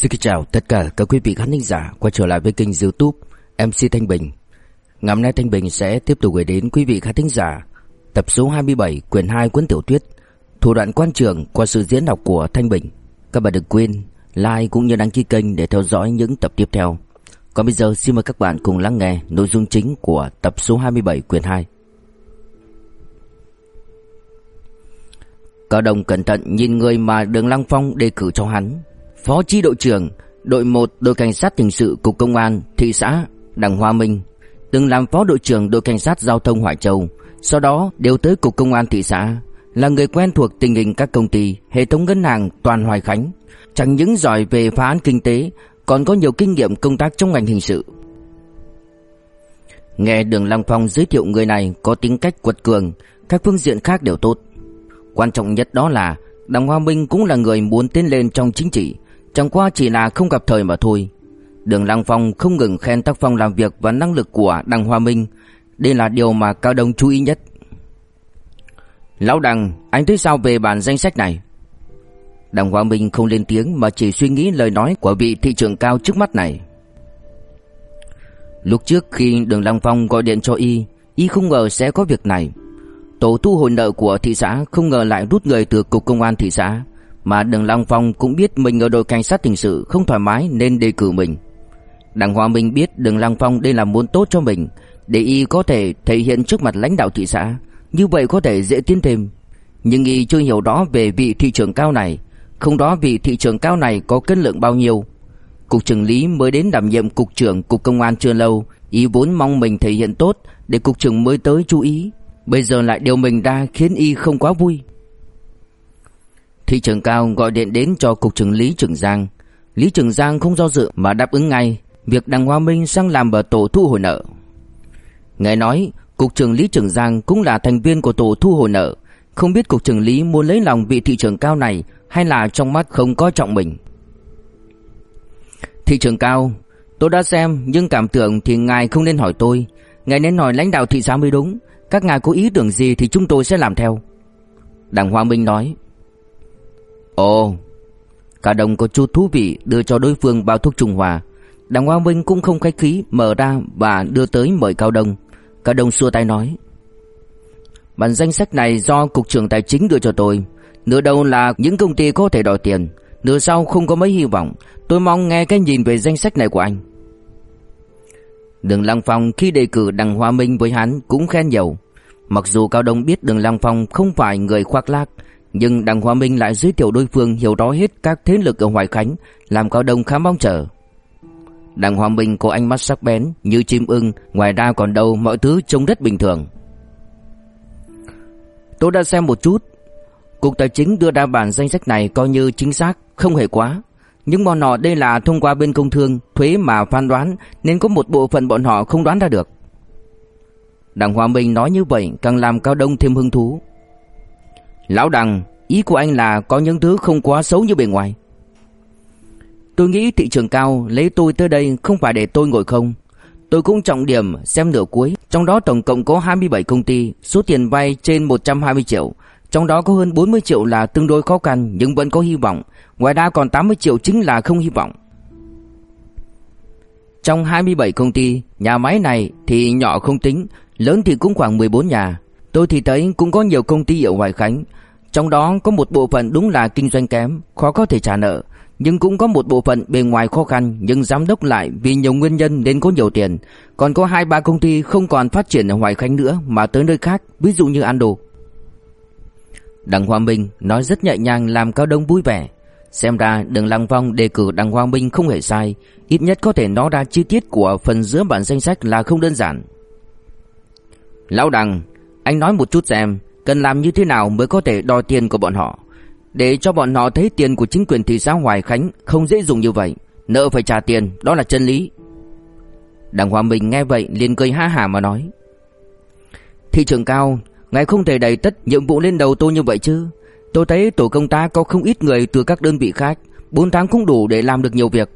Xin chào tất cả các quý vị khán thính giả quay trở lại với kênh youtube MC Thanh Bình. Ngày hôm nay Thanh Bình sẽ tiếp tục gửi đến quý vị khán thính giả Tập số 27 quyển 2 cuốn tiểu thuyết Thủ đoạn quan trường qua sự diễn đọc của Thanh Bình. Các bạn đừng quên like cũng như đăng ký kênh để theo dõi những tập tiếp theo. Còn bây giờ xin mời các bạn cùng lắng nghe nội dung chính của tập số 27 quyển 2 Cao Đồng cẩn thận nhìn người mà Đường Lăng Phong đề cử cho hắn. Phó chi đội trưởng, Đội 1 đội cảnh sát hình sự cục công an thị xã Đặng Hoa Minh, Từng làm phó đội trưởng đội cảnh sát giao thông Hoài Châu, Sau đó đều tới cục công an thị xã, Là người quen thuộc tình hình các công ty, Hệ thống ngân hàng toàn Hoài Khánh. Chẳng những giỏi về phá án kinh tế, Còn có nhiều kinh nghiệm công tác trong ngành hình sự. Nghe Đường Lăng Phong giới thiệu người này có tính cách quật cường, Các phương diện khác đều tốt. Quan trọng nhất đó là Đặng Hoa Minh cũng là người muốn tiến lên trong chính trị Chẳng qua chỉ là không gặp thời mà thôi. Đường Lăng Phong không ngừng khen tác phong làm việc và năng lực của Đặng Hoa Minh. Đây là điều mà Cao Đông chú ý nhất. Lão Đặng, anh thấy sao về bản danh sách này? Đặng Hoa Minh không lên tiếng mà chỉ suy nghĩ lời nói của vị thị trưởng cao trước mắt này. Lúc trước khi Đường Lăng Phong gọi điện cho Y Y không ngờ sẽ có việc này. Tổ thu hồi nợ của thị xã không ngờ lại rút người từ cục công an thị xã mà Đường Long Phong cũng biết mình ở đội cảnh sát hình sự không thoải mái nên đề cử mình. Đặng Hoa Minh biết Đường Long Phong đây là muốn tốt cho mình, để y có thể thể hiện trước mặt lãnh đạo thị xã, như vậy có thể dễ tiến thêm. Nhưng y chưa hiểu đó về vị thị trưởng cao này, không đó vị thị trưởng cao này có cân lượng bao nhiêu. Cục trưởng lý mới đến đảm nhiệm cục trưởng cục công an chưa lâu, y vốn mong mình thể hiện tốt để cục trưởng mới tới chú ý, bây giờ lại điều mình ra khiến y không quá vui. Thị trưởng cao gọi điện đến cho cục trưởng Lý Trường Giang. Lý Trường Giang không do dự mà đáp ứng ngay việc Đặng Hoa Minh sang làm ở tổ thu hồi nợ. Nghe nói, cục trưởng Lý Trường Giang cũng là thành viên của tổ thu hồi nợ, không biết cục trưởng Lý muốn lấy lòng vị thị trưởng cao này hay là trong mắt không có trọng mình. Thị trưởng cao, tôi đã xem nhưng cảm tưởng thì ngài không nên hỏi tôi, ngài nên hỏi lãnh đạo thị xã mới đúng, các ngài có ý tưởng gì thì chúng tôi sẽ làm theo. Đặng Hoa Minh nói. Ồ, cả đồng có chút thú vị đưa cho đối phương bao thuốc Trung hòa. Đặng Hoa Minh cũng không khách khí mở ra và đưa tới mời Cao Đông. Cao Đông xua tay nói. Bản danh sách này do Cục trưởng Tài chính đưa cho tôi. Nửa đầu là những công ty có thể đòi tiền. Nửa sau không có mấy hy vọng. Tôi mong nghe cái nhìn về danh sách này của anh. Đường Lăng Phong khi đề cử Đặng Hoa Minh với hắn cũng khen nhiều. Mặc dù Cao Đông biết Đường Lăng Phong không phải người khoác lác, nhưng Đặng Hoa Minh lại giới thiệu đối phương hiểu rõ hết các thế lực ở Hoài Khánh, làm Cao Đông khá mong chờ. Đặng Hoa Minh có ánh mắt sắc bén như chim ưng, ngoài ra còn đâu mọi thứ trông rất bình thường. Tôi đã xem một chút, Cục Tài chính đưa ra bản danh sách này coi như chính xác, không hề quá. Nhưng bọn họ đây là thông qua bên công thương, thuế mà phán đoán nên có một bộ phận bọn họ không đoán ra được. Đặng Hoa Minh nói như vậy càng làm Cao Đông thêm hứng thú. Lão Đằng, ý của anh là có những thứ không quá xấu như bề ngoài. Tôi nghĩ thị trường cao lấy tôi tới đây không phải để tôi ngồi không. Tôi cũng trọng điểm xem nửa cuối, trong đó tổng cộng có 27 công ty, số tiền vay trên 120 triệu, trong đó có hơn 40 triệu là tương đối khó khăn nhưng vẫn có hy vọng, ngoài ra còn 80 triệu chính là không hy vọng. Trong 27 công ty, nhà máy này thì nhỏ không tính, lớn thì cũng khoảng 14 nhà. Tôi thì thấy cũng có nhiều công ty ở Hoài Khánh, trong đó có một bộ phận đúng là kinh doanh kém, khó có thể trả nợ, nhưng cũng có một bộ phận bề ngoài khó khăn nhưng giám đốc lại vì nhiều nguyên nhân nên có nhiều tiền. Còn có hai ba công ty không còn phát triển ở Hoài Khánh nữa mà tới nơi khác, ví dụ như Ando. Đặng Hoa Minh nói rất nhẹ nhàng làm Cao Đông vui vẻ. Xem ra Đường Lăng Phong đề cử Đặng Hoa Minh không hề sai, ít nhất có thể nói ra chi tiết của phần giữa bản danh sách là không đơn giản. Lão Đặng, anh nói một chút xem, cần làm như thế nào mới có thể đòi tiền của bọn họ để cho bọn họ thấy tiền của chính quyền thị xã Hoài Khánh không dễ dùng như vậy, nợ phải trả tiền, đó là chân lý. Đặng Hòa Bình nghe vậy liền cười ha hả mà nói: "Thị trường cao, ngài không thể đẩy tất nhiệm vụ lên đầu tôi như vậy chứ? Tôi thấy tổ công tác có không ít người từ các đơn vị khác, 4 tháng cũng đủ để làm được nhiều việc."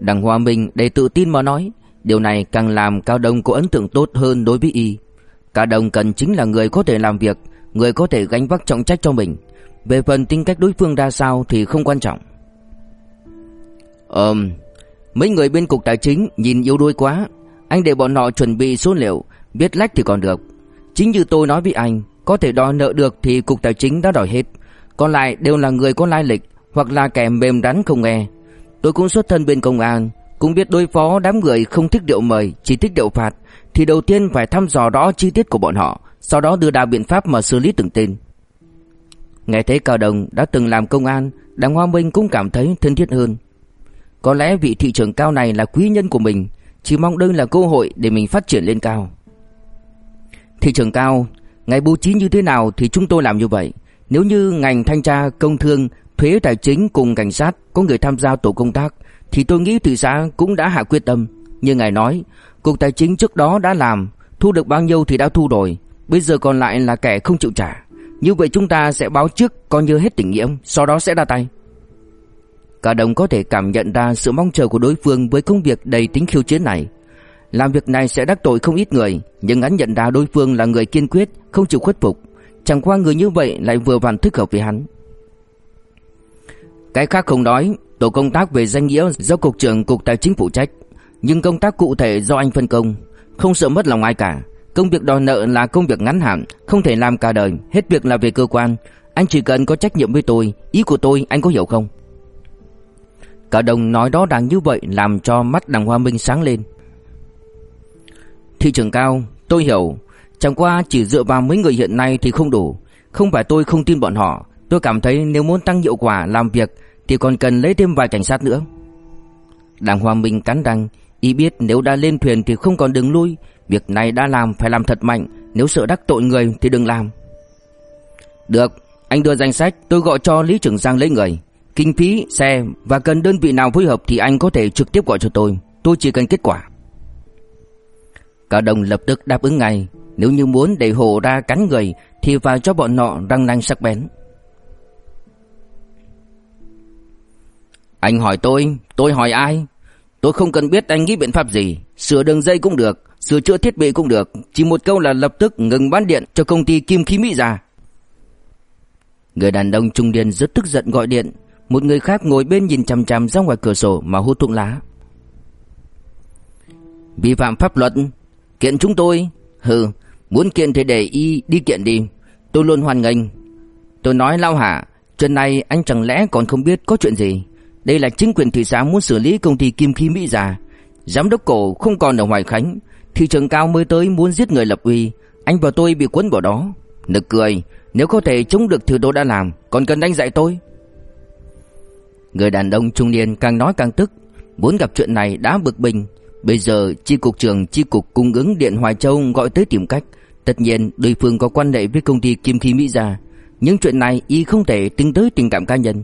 Đặng Hòa Bình đầy tự tin mà nói, điều này càng làm Cao Đông có ấn tượng tốt hơn đối với y cả đồng cần chính là người có thể làm việc, người có thể gánh vác trọng trách cho mình. Về phần tính cách đối phương ra sao thì không quan trọng. Ờm, mấy người bên cục tài chính nhìn yếu đuối quá. Anh để bọn họ chuẩn bị số liệu, biết lách thì còn được. Chính như tôi nói với anh, có thể đòi nợ được thì cục tài chính đã đòi hết. Còn lại đều là người có lai lịch hoặc là kẻ mềm rắn không nghe. Tôi cũng xuất thân bên công an, cũng biết đối phó đám người không thích điệu mời, chỉ thích điệu phạt, thì đầu tiên phải thăm dò rõ chi tiết của bọn họ, sau đó đưa ra biện pháp mà xử lý từng tên. Nghe thấy Cao Đồng đã từng làm công an, Đặng Hoa Minh cũng cảm thấy thân thiết hơn. Có lẽ vị thị trưởng cao này là quý nhân của mình, chỉ mong đây là cơ hội để mình phát triển lên cao. Thị trưởng cao, ngài bố trí như thế nào thì chúng tôi làm như vậy. Nếu như ngành thanh tra, công thương, thuế tài chính cùng cảnh sát có người tham gia tổ công tác thì tôi nghĩ thị xã cũng đã hạ quyết tâm. Như ngài nói, cục tài chính trước đó đã làm, thu được bao nhiêu thì đã thu rồi, bây giờ còn lại là kẻ không chịu trả. Như vậy chúng ta sẽ báo trước coi như hết tình nghĩa, sau đó sẽ ra tay. Cả đồng có thể cảm nhận ra sự mong chờ của đối phương với công việc đầy tính khiêu chiến này. Làm việc này sẽ đắc tội không ít người, nhưng hắn nhận ra đối phương là người kiên quyết, không chịu khuất phục. Chẳng qua người như vậy lại vừa vặn thích hợp với hắn. Cái khác không nói, tổ công tác về danh nghĩa do cục trưởng cục tài chính phụ trách, nhưng công tác cụ thể do anh phân công, không sợ mất lòng ai cả. Công việc đòi nợ là công việc ngắn hạn, không thể làm cả đời, hết việc là về cơ quan. Anh chỉ cần có trách nhiệm với tôi, ý của tôi anh có hiểu không? Cả đồng nói đó đang như vậy làm cho mắt đằng Hoa Minh sáng lên. Thị trường cao, tôi hiểu, chẳng qua chỉ dựa vào mấy người hiện nay thì không đủ. Không phải tôi không tin bọn họ, tôi cảm thấy nếu muốn tăng hiệu quả làm việc thì còn cần lấy thêm vài cảnh sát nữa. Đảng Hoa Minh cắn răng, ý biết nếu đã lên thuyền thì không còn đường lui, việc này đã làm phải làm thật mạnh, nếu sợ đắc tội người thì đừng làm. Được, anh đưa danh sách, tôi gọi cho Lý Trưởng Giang lấy người. Kinh phí, xe và cần đơn vị nào phối hợp thì anh có thể trực tiếp gọi cho tôi, tôi chỉ cần kết quả. Cả đồng lập tức đáp ứng ngay, nếu như muốn để hộ ra cắn người thì phải cho bọn nọ răng nanh sắc bén. Anh hỏi tôi, tôi hỏi ai? Tôi không cần biết anh nghĩ biện pháp gì, sửa đường dây cũng được, sửa chữa thiết bị cũng được, chỉ một câu là lập tức ngừng bán điện cho công ty Kim Khí Mỹ ra. Người đàn ông trung niên rất tức giận gọi điện, một người khác ngồi bên nhìn chằm chằm ra ngoài cửa sổ mà hút thuốc lá. Vi phạm pháp luật, kiện chúng tôi, hừ, muốn kiện thì để y đi kiện đi, tôi luôn hoan nghênh. Tôi nói lao hả, chuyện này anh chẳng lẽ còn không biết có chuyện gì? Đây là chính quyền thị xã muốn xử lý công ty Kim Khí Mỹ già. Giám đốc cổ không còn ở Hoài Khánh, thị trường cao mới tới muốn giết người lập uy, anh và tôi bị cuốn vào đó. Nực cười, nếu có thể chống được thứ tôi đã làm, còn cần anh dạy tôi. Người đàn ông trung niên càng nói càng tức, muốn gặp chuyện này đã bực bình. Bây giờ chi cục trưởng chi cục cung ứng điện Hoài Châu gọi tới tìm cách. Tất nhiên đối phương có quan hệ với công ty Kim Khí Mỹ gia, nhưng chuyện này y không thể tính tới tình cảm cá nhân.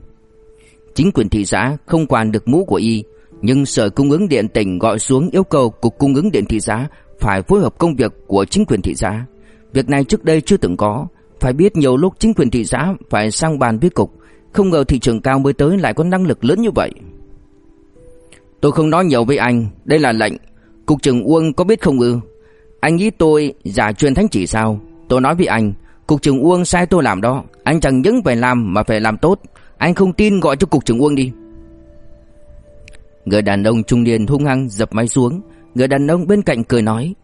Chính quyền thị xã không quản được mũ của y, nhưng sở cung ứng điện tỉnh gọi xuống yêu cầu cục cung ứng điện thị xã phải phối hợp công việc của chính quyền thị xã. Việc này trước đây chưa từng có, phải biết nhiều lúc chính quyền thị xã phải sang bàn với cục, không ngờ thị trường cao mới tới lại có năng lực lớn như vậy. Tôi không nói nhiều với anh, đây là lệnh. Cục trưởng Uông có biết không ư? Anh nghĩ tôi giả truyền thánh chỉ sao? Tôi nói với anh, cục trưởng Uông sai tôi làm đó, anh chẳng những phải làm mà phải làm tốt. Anh không tin gọi cho cục trưởng Uông đi. Người đàn ông trung niên hung hăng dập máy xuống, người đàn ông bên cạnh cười nói: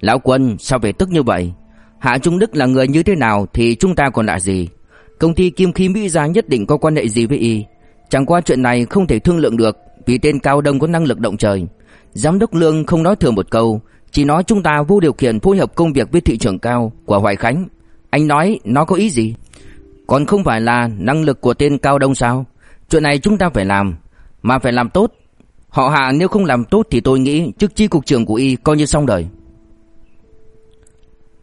Lão quân sao về tức như vậy? Hạ Trung Đức là người như thế nào Thì chúng ta còn lạ gì? Công ty Kim Khí Mỹ Gia nhất định có quan hệ gì với y. Chẳng qua chuyện này không thể thương lượng được Vì tên Cao Đông có năng lực động trời. Giám đốc Lương không nói thừa một câu Chỉ nói chúng ta vô điều kiện phối hợp công việc với thị trường cao Của Hoài Khánh. Anh nói nó có ý gì? Còn không phải là năng lực của tên Cao Đông sao Chuyện này chúng ta phải làm Mà phải làm tốt Họ hạ nếu không làm tốt thì tôi nghĩ chức chi cục trưởng của y coi như xong đời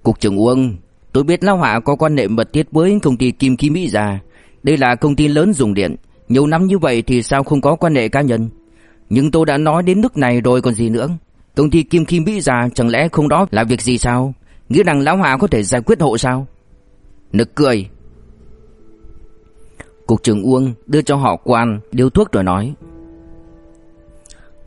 Cục trưởng Uông, tôi biết Lão Hạ có quan hệ mật thiết với công ty Kim Khí Mỹ Gia. Đây là công ty lớn dùng điện, nhiều năm như vậy thì sao không có quan hệ cá nhân. Nhưng tôi đã nói đến nước này rồi còn gì nữa. Công ty Kim Khí Mỹ Gia chẳng lẽ không đó là việc gì sao? Nghĩ rằng Lão Hạ có thể giải quyết hộ sao? Nực cười. Cục trưởng Uông đưa cho họ quan điếu thuốc rồi nói.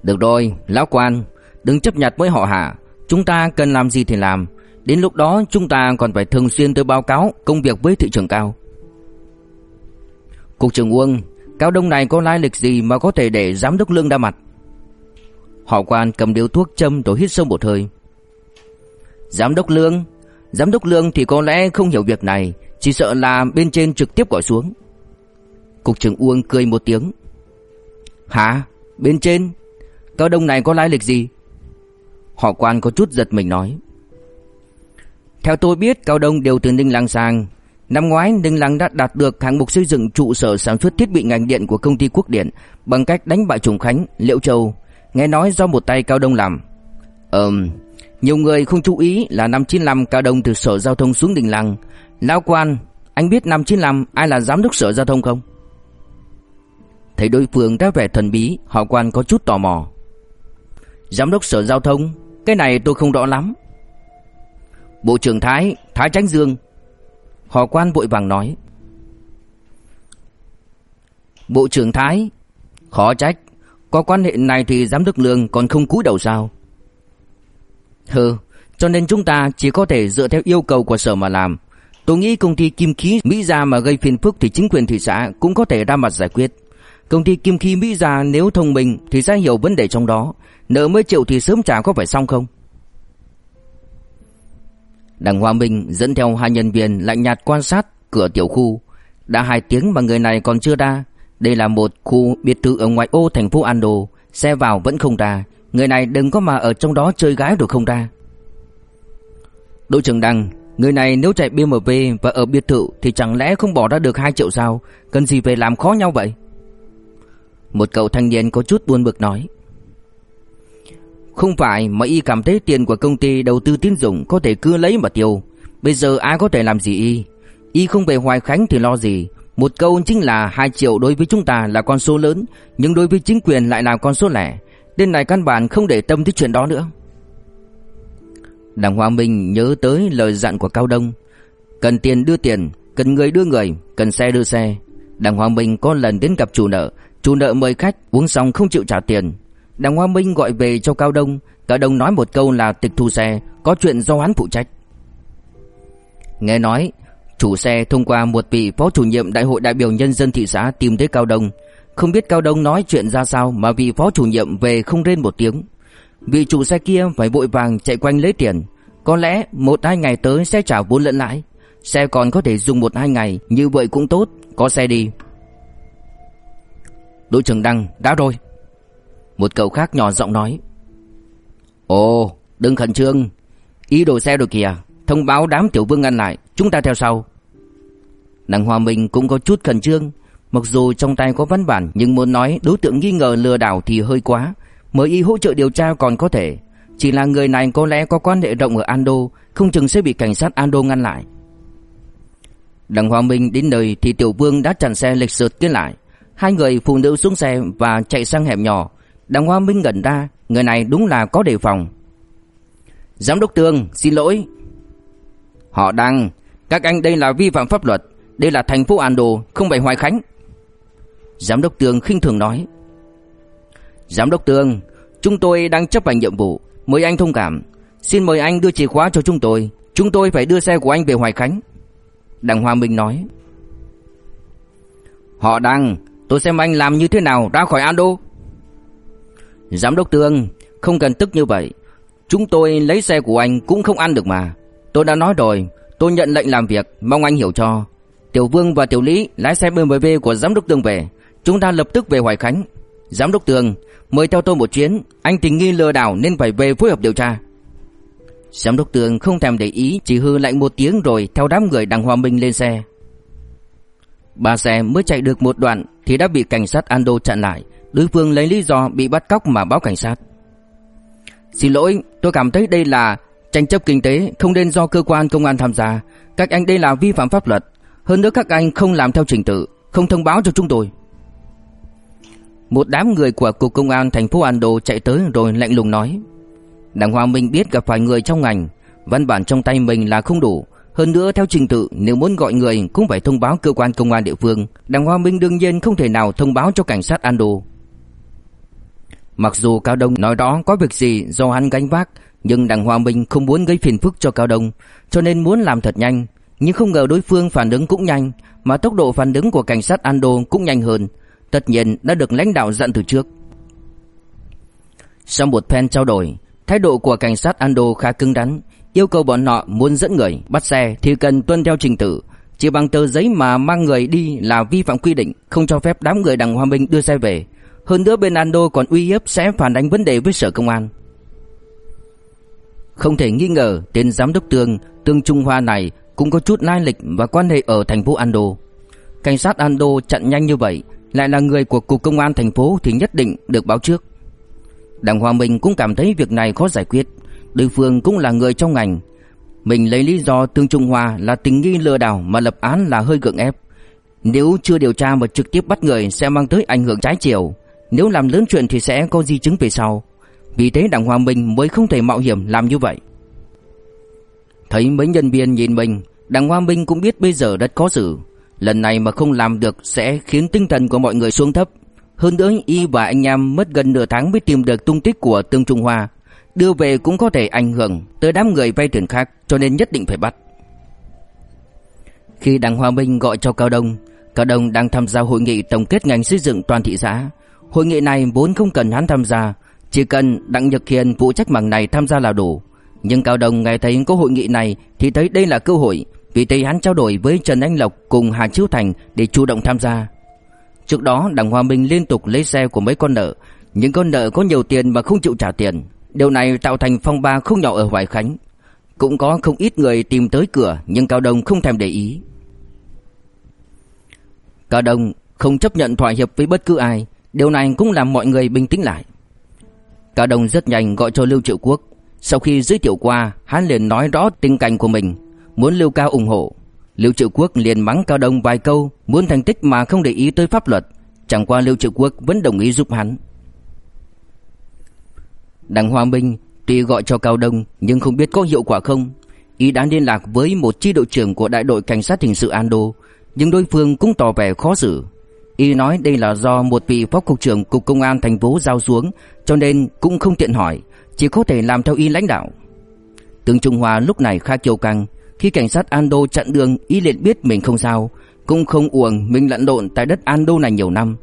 Được rồi, Lão quan, đừng chấp nhặt với họ Hạ. Chúng ta cần làm gì thì làm. Đến lúc đó chúng ta còn phải thường xuyên tới báo cáo công việc với thị trường cao. Cục trưởng Uông, Cao Đông này có lai lịch gì mà có thể để giám đốc Lương đa mặt Họ quan cầm điếu thuốc châm rồi hít sâu một hơi Giám đốc Lương Giám đốc Lương thì có lẽ không hiểu việc này Chỉ sợ là bên trên trực tiếp gọi xuống Cục trưởng Uông cười một tiếng Hả? Bên trên? Cao Đông này có lai lịch gì? Họ quan có chút giật mình nói Theo tôi biết Cao Đông đều từ Ninh Lăng sang Năm ngoái Ninh Lăng đã đạt được hạng mục xây dựng trụ sở sản xuất thiết bị ngành điện của công ty Quốc Điện bằng cách đánh bại Trùng Khánh, Liệu Châu, nghe nói do một tay Cao Đông làm. ờm nhiều người không chú ý là năm 95 Cao Đông từ Sở Giao thông xuống Ninh Lăng. Lão quan, anh biết năm 95 ai là giám đốc Sở Giao thông không? Thấy đối phương đã vẻ thần bí, họ quan có chút tò mò. Giám đốc Sở Giao thông, cái này tôi không rõ lắm. Bộ trưởng Thái, Thái Tránh Dương, Họ quan vội vàng nói. Bộ trưởng Thái Khó trách Có quan hệ này thì giám đốc lương còn không cúi đầu sao? Hừ Cho nên chúng ta chỉ có thể dựa theo yêu cầu của sở mà làm. Tôi nghĩ công ty kim khí Mỹ Gia mà gây phiền phức thì chính quyền thị xã cũng có thể ra mặt giải quyết. Công ty kim khí Mỹ Gia nếu thông minh thì sẽ hiểu vấn đề trong đó Nợ mấy triệu thì sớm trả có phải xong không Đặng Hoa Minh dẫn theo hai nhân viên lạnh nhạt quan sát cửa tiểu khu. Đã hai tiếng mà người này còn chưa ra. Đây là một khu biệt thự ở ngoại ô thành phố Ando. Xe vào vẫn không ra. Người này đừng có mà ở trong đó chơi gái rồi không ra. Đội trưởng Đăng, người này nếu chạy BMW và ở biệt thự thì chẳng lẽ không bỏ ra được 2 triệu sao? Cần gì về làm khó nhau vậy? Một cậu thanh niên có chút buồn bực nói. Không phải mà y cảm thấy tiền của công ty đầu tư tín dụng có thể cứ lấy mà tiêu. Bây giờ ai có thể làm gì y? Y không về Hoài Khánh thì lo gì? Một câu chính là 2 triệu đối với chúng ta là con số lớn, nhưng đối với chính quyền lại là con số lẻ. Nên này căn bản không để tâm tới chuyện đó nữa. Đảng Hoa Minh nhớ tới lời dặn của Cao Đông. Cần tiền đưa tiền, cần người đưa người, cần xe đưa xe. Đảng Hoa Minh có lần đến gặp chủ nợ, chủ nợ mời khách uống xong không chịu trả tiền, Đặng Hoa Minh gọi về cho Cao Đông. Cao Đông nói một câu là tịch thu xe Có chuyện do hắn phụ trách. Nghe nói Chủ xe thông qua một vị phó chủ nhiệm Đại hội đại biểu nhân dân thị xã tìm tới Cao Đông. Không biết Cao Đông nói chuyện ra sao Mà vị phó chủ nhiệm về không rên một tiếng. Vị chủ xe kia phải vội vàng chạy quanh lấy tiền. Có lẽ một hai ngày tới sẽ trả vốn lẫn lãi. Xe còn có thể dùng một hai ngày Như vậy cũng tốt. Có xe đi. Đội trưởng Đăng, đã rồi. Một cậu khác nhỏ giọng nói, Ồ, đừng khẩn trương. Ý đồ xe rồi kìa. Thông báo đám tiểu vương ngăn lại. Chúng ta theo sau. Đặng Hòa Minh cũng có chút khẩn trương. Mặc dù trong tay có văn bản, Nhưng muốn nói đối tượng nghi ngờ lừa đảo thì hơi quá. Mới y hỗ trợ điều tra còn có thể. Chỉ là người này có lẽ có quan hệ rộng ở Ando, Không chừng sẽ bị cảnh sát Ando ngăn lại. Đặng Hòa Minh đến nơi thì Tiểu Vương đã chặn xe lịch sượt tiến lại. Hai người phụ nữ xuống xe và chạy sang hẻm nhỏ. Đặng Hoa Minh gần ra, Người này đúng là có đề phòng. Giám đốc Tương xin lỗi. Họ đang, Các anh đây là vi phạm pháp luật, Đây là thành phố An Đô không phải Hoài Khánh. Giám đốc Tương khinh thường nói. Giám đốc Tương Chúng tôi đang chấp hành nhiệm vụ, Mời anh thông cảm. Xin mời anh đưa chìa khóa cho chúng tôi Chúng tôi phải đưa xe của anh về Hoài Khánh. Đặng Hoa Minh nói. Họ đang Tôi xem anh làm như thế nào ra khỏi An Đô Giám đốc Tương, không cần tức như vậy. Chúng tôi lấy xe của anh cũng không ăn được mà. Tôi đã nói rồi, tôi nhận lệnh làm việc, mong anh hiểu cho. Tiểu Vương và Tiểu Lý lái xe BMW của giám đốc Tương về. Chúng ta lập tức về Hoài Khánh. Giám đốc Tương, mời theo tôi một chuyến. Anh tình nghi lừa đảo nên phải về phối hợp điều tra. Giám đốc Tương không thèm để ý, chỉ hư lạnh một tiếng rồi theo đám người đằng Hòa Minh lên xe. Ba xe mới chạy được một đoạn thì đã bị cảnh sát Ando chặn lại. Đối phương lấy lý do bị bắt cóc mà báo cảnh sát. Xin lỗi, tôi cảm thấy đây là tranh chấp kinh tế, Không nên do cơ quan công an tham gia. Các anh đây là vi phạm pháp luật. Hơn nữa các anh không làm theo trình tự, Không thông báo cho chúng tôi. Một đám người của cục công an thành phố Ando chạy tới rồi lạnh lùng nói. Đảng hòa Minh biết gặp phải người trong ngành, Văn bản trong tay mình là không đủ hơn nữa theo trình tự nếu muốn gọi người cũng phải thông báo cơ quan công an địa phương Đảng Hoa Minh đương nhiên không thể nào thông báo cho cảnh sát Ando Mặc dù Cao Đông nói đó có việc gì do hắn gánh vác, nhưng Đặng Hoa Minh không muốn gây phiền phức cho Cao Đông, cho nên muốn làm thật nhanh. Nhưng không ngờ đối phương phản ứng cũng nhanh, mà tốc độ phản ứng của cảnh sát Ando cũng nhanh hơn. tất nhiên đã được lãnh đạo dặn từ trước. Sau một phen trao đổi, thái độ của cảnh sát Ando khá cứng rắn, yêu cầu bọn họ muốn dẫn người, bắt xe thì cần tuân theo trình tự, chỉ bằng tờ giấy mà mang người đi là vi phạm quy định, không cho phép đám người đảng Hòa Minh đưa xe về. Hơn nữa bên Ando còn uy hiếp sẽ phản ánh vấn đề với sở công an. Không thể nghi ngờ tên giám đốc Tương, Tương Trung Hoa này cũng có chút lai lịch và quan hệ ở thành phố Ando. Cảnh sát Ando chặn nhanh như vậy, lại là người của cục công an thành phố thì nhất định được báo trước. Đảng Hòa Minh cũng cảm thấy việc này khó giải quyết, đối phương cũng là người trong ngành. Mình lấy lý do Tương Trung Hoa là tình nghi lừa đảo mà lập án là hơi gượng ép. Nếu chưa điều tra mà trực tiếp bắt người sẽ mang tới ảnh hưởng trái chiều, nếu làm lớn chuyện thì sẽ có di chứng về sau. Vì thế Đặng Hoa Minh mới không thể mạo hiểm làm như vậy. Thấy mấy nhân viên nhìn mình, Đặng Hoa Minh cũng biết bây giờ rất khó xử. Lần này mà không làm được sẽ khiến tinh thần của mọi người xuống thấp. Hơn nữa y và anh em mất gần nửa tháng mới tìm được tung tích của Tương Trung Hoa. Đưa về cũng có thể ảnh hưởng tới đám người vay tiền khác cho nên nhất định phải bắt. Khi Đảng Hoa Minh gọi cho Cao Đông, Cao Đông đang tham gia hội nghị tổng kết ngành xây dựng toàn thị xã. Hội nghị này vốn không cần hắn tham gia, chỉ cần Đặng Nhật Hiền phụ trách mảng này tham gia là đủ. Nhưng Cao Đông nghe thấy có hội nghị này thì thấy đây là cơ hội, vì thế hắn trao đổi với Trần Anh Lộc cùng Hà Chiếu Thành để chủ động tham gia. Trước đó Đặng Hòa Minh liên tục lấy xe của mấy con nợ, những con nợ có nhiều tiền mà không chịu trả tiền. Điều này tạo thành phong ba không nhỏ ở Hoài Khánh. Cũng có không ít người tìm tới cửa nhưng Cao Đông không thèm để ý. Cao Đông không chấp nhận thỏa hiệp với bất cứ ai, điều này cũng làm mọi người bình tĩnh lại. Cao Đông rất nhanh gọi cho Lưu Triệu Quốc. Sau khi giới thiệu qua, hắn liền nói rõ tình cảnh của mình, muốn Lưu Cao ủng hộ. Lưu Triệu Quốc liền mắng Cao Đông vài câu, muốn thành tích mà không để ý tới pháp luật, chẳng qua Lưu Triệu Quốc vẫn đồng ý giúp hắn. Đặng Hoa Minh tuy gọi cho Cao Đông nhưng không biết có hiệu quả không. Y đã liên lạc với một chi đội trưởng của đại đội cảnh sát hình sự Ando, nhưng đối phương cũng tỏ vẻ khó xử. Y nói đây là do một vị phó cục trưởng cục công an thành phố giao xuống, cho nên cũng không tiện hỏi, chỉ có thể làm theo y lãnh đạo. Tướng Trung Hoa lúc này khá kiêu căng, khi cảnh sát Ando chặn đường, y liền biết mình không sao, cũng không uổng mình lẫn lộn tại đất Ando này nhiều năm.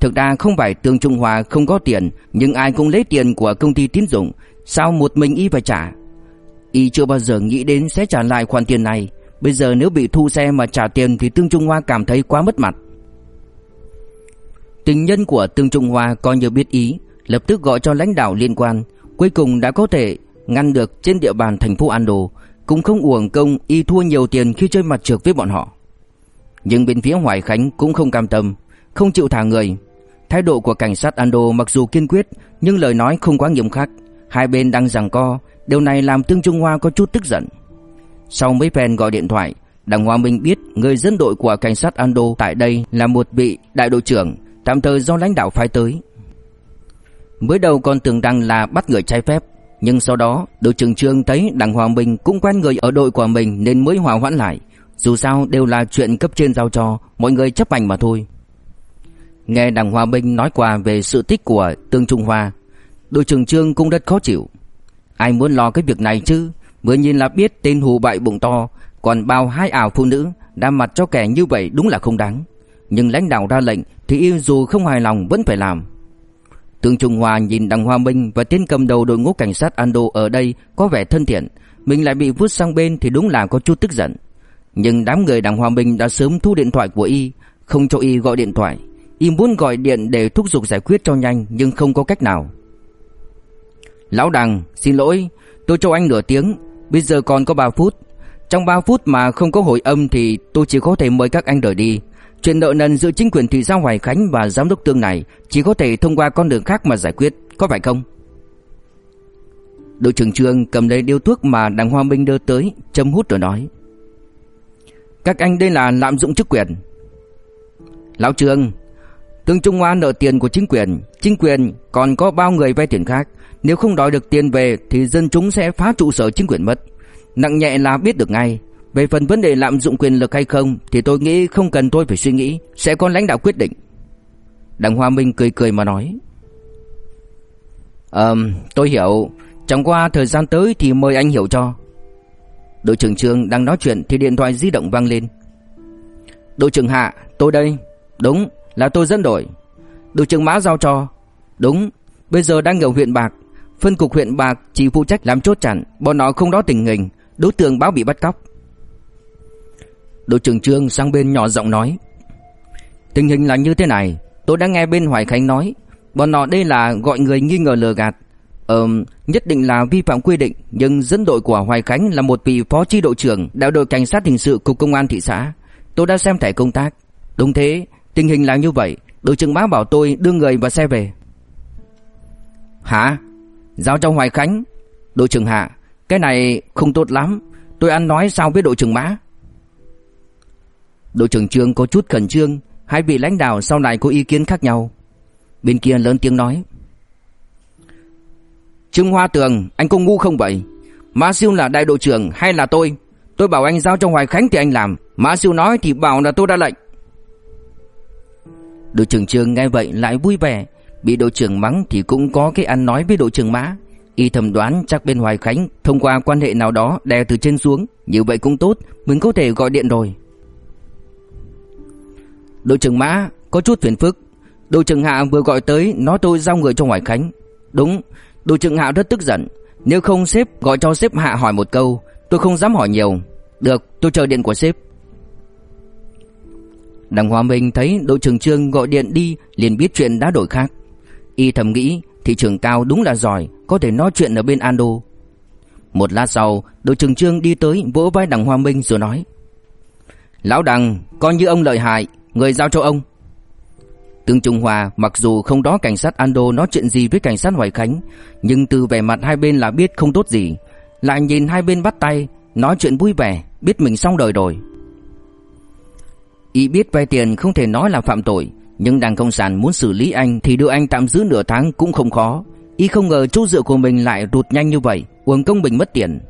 Thực ra không phải Tương Trung Hoa không có tiền, nhưng ai cũng lấy tiền của công ty tín dụng, sao một mình y phải trả? Y chưa bao giờ nghĩ đến sẽ trả lại khoản tiền này, bây giờ nếu bị thu xe mà trả tiền thì Tương Trung Hoa cảm thấy quá mất mặt. Tình nhân của Tương Trung Hoa coi như biết ý, lập tức gọi cho lãnh đạo liên quan, cuối cùng đã có thể ngăn được trên địa bàn thành phố Ando, cũng không uổng công y thua nhiều tiền khi chơi mặt trược với bọn họ. Nhưng bên phía Hoài Khánh cũng không cam tâm, không chịu thả người. Thái độ của cảnh sát Ando mặc dù kiên quyết, nhưng lời nói không quá nghiêm khắc, hai bên đang giằng co, điều này làm Tương Trung Hoa có chút tức giận. Sau mấy phen gọi điện thoại, Đặng Hoa Minh biết người dẫn đội của cảnh sát Ando tại đây là một vị đại đội trưởng, tạm thời do lãnh đạo phái tới. Mới đầu còn tưởng rằng là bắt người trái phép, nhưng sau đó đội trưởng Trương thấy Đặng Hoàng Minh cũng quen người ở đội của mình nên mới hòa hoãn lại. Dù sao đều là chuyện cấp trên giao cho, mọi người chấp hành mà thôi. Nghe đảng Hòa Bình nói qua về sự tích của Tương Trung Hoa, đội trưởng Trương cũng rất khó chịu. Ai muốn lo cái việc này chứ? Vừa nhìn là biết tên hù bại bụng to, còn bao hai ảo phụ nữ, đa mặt cho kẻ như vậy đúng là không đáng. Nhưng lãnh đạo ra lệnh thì yêu dù không hài lòng vẫn phải làm. Tương Trung Hoa nhìn đằng Hoa Minh và tên cầm đầu đội ngũ cảnh sát Ando ở đây có vẻ thân thiện, mình lại bị vứt sang bên thì đúng là có chút tức giận. Nhưng đám người đằng Hoa Minh đã sớm thu điện thoại của y, không cho y gọi điện thoại. Y muốn gọi điện để thúc giục giải quyết cho nhanh nhưng không có cách nào. Lão Đằng, xin lỗi, tôi cho anh nửa tiếng, bây giờ còn có 3 phút. Trong 3 phút mà không có hồi âm thì tôi chỉ có thể mời các anh rời đi. Chuyện nợ nần giữa chính quyền thị xã Hoài Khánh và giám đốc tương này chỉ có thể thông qua con đường khác mà giải quyết, có phải không? Đội trưởng Trương cầm lấy điếu thuốc mà đằng Hoa Minh đưa tới, châm hút rồi nói: "Các anh đây là lạm dụng chức quyền." "Lão Trương, Tương Trung Hoa nợ tiền của chính quyền, chính quyền còn có bao người vay tiền khác, nếu không đòi được tiền về thì dân chúng sẽ phá trụ sở chính quyền mất. Nặng nhẹ là biết được ngay, về phần vấn đề lạm dụng quyền lực hay không thì tôi nghĩ không cần tôi phải suy nghĩ, sẽ có lãnh đạo quyết định. Đặng Hoa Minh cười cười mà nói. Ờm, tôi hiểu, chẳng qua thời gian tới thì mời anh hiểu cho. Đội trưởng Trương đang nói chuyện thì điện thoại di động vang lên. Đội trưởng Hạ, tôi đây. Đúng, là tôi dẫn đội. Đội trưởng Mã giao cho. Đúng Bây giờ đang ở huyện Bạc. Phân cục huyện Bạc chỉ phụ trách làm chốt chặn. Bọn nó không đó tình hình. Đối tượng báo bị bắt cóc. Đội trưởng Trương sang bên nhỏ giọng nói. Tình hình là như thế này. Tôi đã nghe bên Hoài Khánh nói. Bọn nó đây là gọi người nghi ngờ lừa gạt. Ờ, nhất định là vi phạm quy định Nhưng dẫn đội của Hoài Khánh là một vị phó chi đội trưởng Đạo đội cảnh sát hình sự cục công an thị xã. Tôi đã xem thẻ công tác. Đúng thế, tình hình là như vậy, Đội trưởng bá bảo tôi đưa người và xe về. Hả? Giao cho Hoài Khánh. Đội trưởng Hạ, Cái này không tốt lắm. Tôi ăn nói sao với đội trưởng Mã Đội trưởng Trương có chút khẩn trương, Hai vị lãnh đạo sau này có ý kiến khác nhau. Bên kia lớn tiếng nói. Trương Hoa Tường, Anh có ngu không vậy? Mã Siêu là đại đội trưởng hay là tôi? Tôi bảo anh giao cho Hoài Khánh thì anh làm. Mã Siêu nói thì bảo là tôi đã lệnh. Đội trưởng Trương nghe vậy lại vui vẻ. Bị đội trưởng mắng thì cũng có cái ăn nói với đội trưởng Mã. Y thầm đoán chắc bên Hoài Khánh Thông qua quan hệ nào đó đè từ trên xuống. Như vậy cũng tốt, Mình có thể gọi điện rồi. Đội trưởng Mã, có chút phiền phức. Đội trưởng Hạ vừa gọi tới, Nói tôi giao người cho Hoài Khánh. Đúng, Đội trưởng Hạ rất tức giận. Nếu không sếp gọi cho sếp Hạ hỏi một câu, Tôi không dám hỏi nhiều. Được, tôi chờ điện của sếp. Đằng Hòa Minh thấy đội trưởng Trương gọi điện đi, liền biết chuyện đã đổi khác. Y thầm nghĩ, thị trường cao đúng là giỏi, Có thể nói chuyện ở bên Ando. Một lát sau, đội trưởng Trương đi tới vỗ vai đằng Hoa Minh rồi nói, Lão đằng, coi như ông lợi hại, Người giao cho ông. Tướng Trung Hoa mặc dù không đó cảnh sát Ando nói chuyện gì với cảnh sát Hoài Khánh, Nhưng từ vẻ mặt hai bên là biết không tốt gì. Lại nhìn hai bên bắt tay, Nói chuyện vui vẻ, Biết mình xong đời rồi. Y biết vay tiền không thể nói là phạm tội, Nhưng đảng Cộng sản muốn xử lý anh Thì đưa anh tạm giữ nửa tháng cũng không khó. Y không ngờ chỗ dựa của mình lại rụt nhanh như vậy Uổng công bình mất tiền.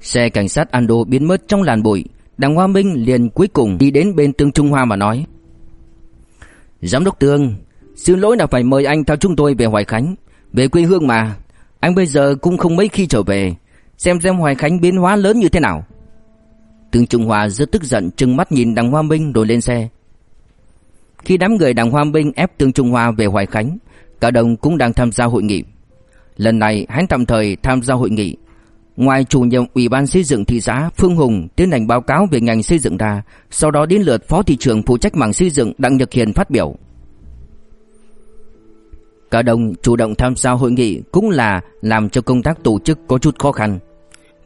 Xe cảnh sát Ando biến mất trong làn bụi, Đảng Hoa Minh liền cuối cùng đi đến bên Tương Trung Hoa mà nói, Giám đốc Tương Xin lỗi là phải mời anh theo chúng tôi về Hoài Khánh. Về quê hương mà, Anh bây giờ cũng không mấy khi trở về. Xem xem Hoài Khánh biến hóa lớn như thế nào. Tương Trung Hoa rất tức giận trừng mắt nhìn Đặng Hoa Minh rồi lên xe Khi đám người Đặng Hoa Minh ép Tương Trung Hoa về Hoài Khánh Cả đồng cũng đang tham gia hội nghị Lần này hắn tạm thời tham gia hội nghị Ngoài chủ nhiệm Ủy ban xây dựng thị xã Phương Hùng tiến hành báo cáo về ngành xây dựng ra, sau đó đến lượt Phó thị trưởng phụ trách mảng xây dựng Đặng Nhật Hiền phát biểu. Cả đồng chủ động tham gia hội nghị cũng là làm cho công tác tổ chức có chút khó khăn.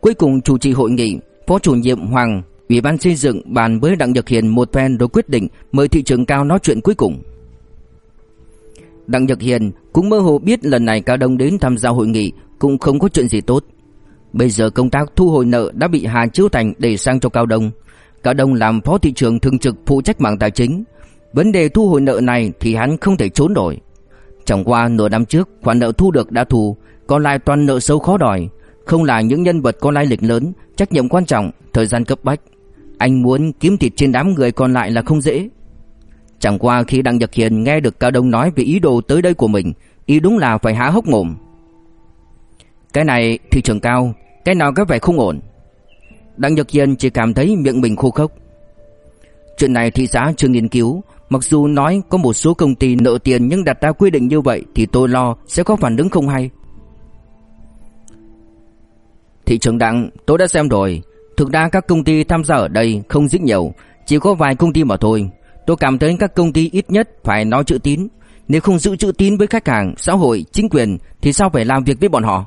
Cuối cùng chủ trì hội nghị, Phó chủ nhiệm Hoàng, Ủy ban xây dựng bàn với Đặng Nhật Hiền một phen rồi quyết định mời thị trưởng cao nói chuyện cuối cùng. Đặng Nhật Hiền cũng mơ hồ biết lần này Cao Đông đến tham gia hội nghị cũng không có chuyện gì tốt. Bây giờ công tác thu hồi nợ đã bị Hà Chiếu Thành để sang cho Cao Đông. Cao Đông làm phó thị trưởng thường trực phụ trách mảng tài chính. Vấn đề thu hồi nợ này thì hắn không thể trốn nổi. Chẳng qua nửa năm trước khoản nợ thu được đã thu, còn lại toàn nợ xấu khó đòi. Không là những nhân vật có lai lịch lớn, trách nhiệm quan trọng, thời gian cấp bách. Anh muốn kiếm thịt trên đám người còn lại là không dễ. Chẳng qua khi Đặng Nhật Hiền nghe được Cao Đông nói về ý đồ tới đây của mình, ý đúng là phải há hốc mồm. Cái này thị trường cao Cái nào có vẻ không ổn Đặng Nhật Hiền chỉ cảm thấy miệng mình khô khốc Chuyện này thị xã chưa nghiên cứu Mặc dù nói có một số công ty nợ tiền Nhưng đặt ra quy định như vậy Thì tôi lo sẽ có phản ứng không hay Thị trường đặng tôi đã xem rồi. Thực ra các công ty tham gia ở đây không rất nhiều Chỉ có vài công ty mà thôi. Tôi cảm thấy các công ty ít nhất phải nói chữ tín. Nếu không giữ chữ tín với khách hàng, xã hội, chính quyền Thì sao phải làm việc với bọn họ?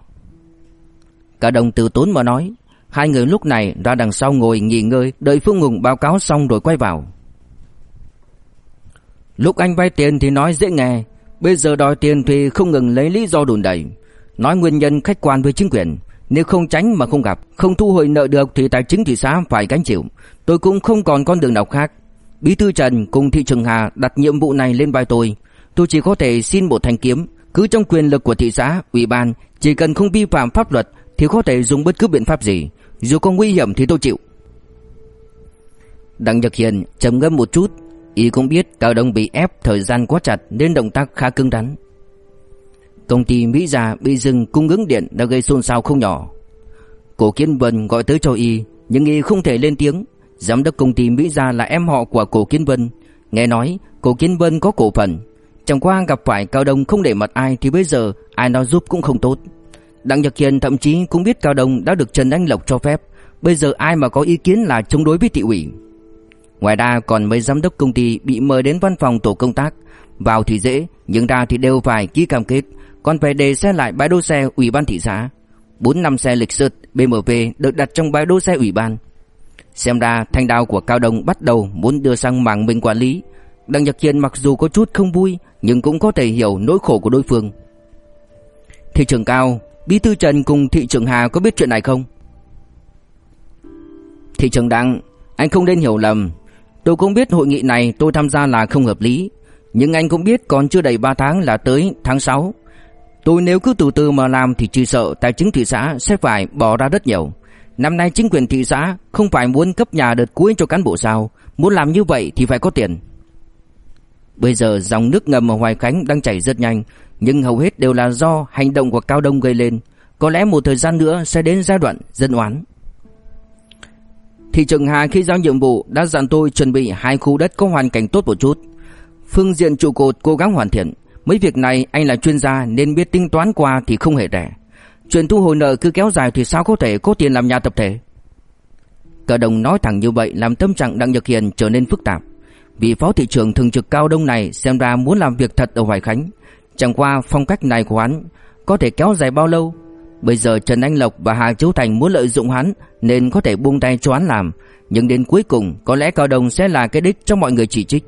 Cả đồng từ tốn mà nói. Hai người lúc này ra đằng sau ngồi nghỉ ngơi Đợi Phương Hùng báo cáo xong rồi quay vào. Lúc anh vay tiền thì nói dễ nghe Bây giờ đòi tiền thì không ngừng lấy lý do đùn đẩy. Nói nguyên nhân khách quan với chính quyền nếu không tránh mà không gặp Không thu hồi nợ được thì tài chính thị xã phải gánh chịu. Tôi cũng không còn con đường nào khác. Bí thư Trần cùng thị trường Hà đặt nhiệm vụ này lên vai tôi. Tôi chỉ có thể xin một thanh kiếm Cứ trong quyền lực của thị xã, ủy ban Chỉ cần không vi phạm pháp luật thì có thể dùng bất cứ biện pháp gì, dù có nguy hiểm thì tôi chịu. Đặng Nhật Hiền trầm ngâm một chút, y cũng biết Cao Đông bị ép thời gian quá chặt nên động tác khá cứng rắn. Công ty Mỹ Gia bị dừng cung ứng điện đã gây xôn xao không nhỏ. Cổ Kiến Vân gọi tới cho y, nhưng y không thể lên tiếng. Giám đốc công ty Mỹ Gia là em họ của Cổ Kiến Vân, Nghe nói cổ Kiến Vân có cổ phần. Chẳng qua gặp phải Cao Đông không để mặt ai Thì bây giờ ai nói giúp cũng không tốt. Đặng Nhật Hiền thậm chí cũng biết Cao Đông đã được Trần Anh Lộc cho phép. Bây giờ ai mà có ý kiến là chống đối với thị ủy. Ngoài ra còn mấy giám đốc công ty bị mời đến văn phòng tổ công tác. Vào thì dễ Nhưng ra thì đều phải ký cam kết. Còn phải đề xe lại bãi đỗ xe ủy ban thị xã 4 năm xe lịch sự BMW được đặt trong bãi đỗ xe ủy ban. Xem ra thanh đao của Cao Đông bắt đầu muốn đưa sang mảng mình quản lý. Đặng Nhật Hiền mặc dù có chút không vui, Nhưng cũng có thể hiểu nỗi khổ của đối phương. Thị trưởng Cao, Bí thư Trần cùng thị trưởng Hà có biết chuyện này không? Thị trưởng Đặng, Anh không nên hiểu lầm. Tôi cũng biết hội nghị này tôi tham gia là không hợp lý, Nhưng anh cũng biết còn chưa đầy 3 tháng là tới tháng 6 Tôi nếu cứ từ từ mà làm thì chỉ sợ tài chính thị xã sẽ phải bỏ ra rất nhiều. Năm nay chính quyền thị xã không phải muốn cấp nhà đợt cuối cho cán bộ sao. Muốn làm như vậy thì phải có tiền. Bây giờ dòng nước ngầm ở Hoài Khánh đang chảy rất nhanh, Nhưng hầu hết đều là do hành động của Cao Đông gây lên. Có lẽ một thời gian nữa sẽ đến giai đoạn dân oán. Thị trưởng Hà khi giao nhiệm vụ đã dặn tôi chuẩn bị hai khu đất có hoàn cảnh tốt một chút. Phương diện trụ cột cố gắng hoàn thiện. Mấy việc này anh là chuyên gia nên biết tính toán qua thì không hề rẻ. Chuyện thu hồi nợ cứ kéo dài thì sao có thể có tiền làm nhà tập thể? Cờ đồng nói thẳng như vậy làm tâm trạng Đặng Nhật Hiền trở nên phức tạp. Vị phó thị trưởng thường trực cao đông này xem ra muốn làm việc thật ở Hoài Khánh. Chẳng qua phong cách này của hắn có thể kéo dài bao lâu? Bây giờ Trần Anh Lộc và Hà chú Thành muốn lợi dụng hắn Nên có thể buông tay cho hắn làm. Nhưng đến cuối cùng có lẽ Cao Đông sẽ là cái đích cho mọi người chỉ trích.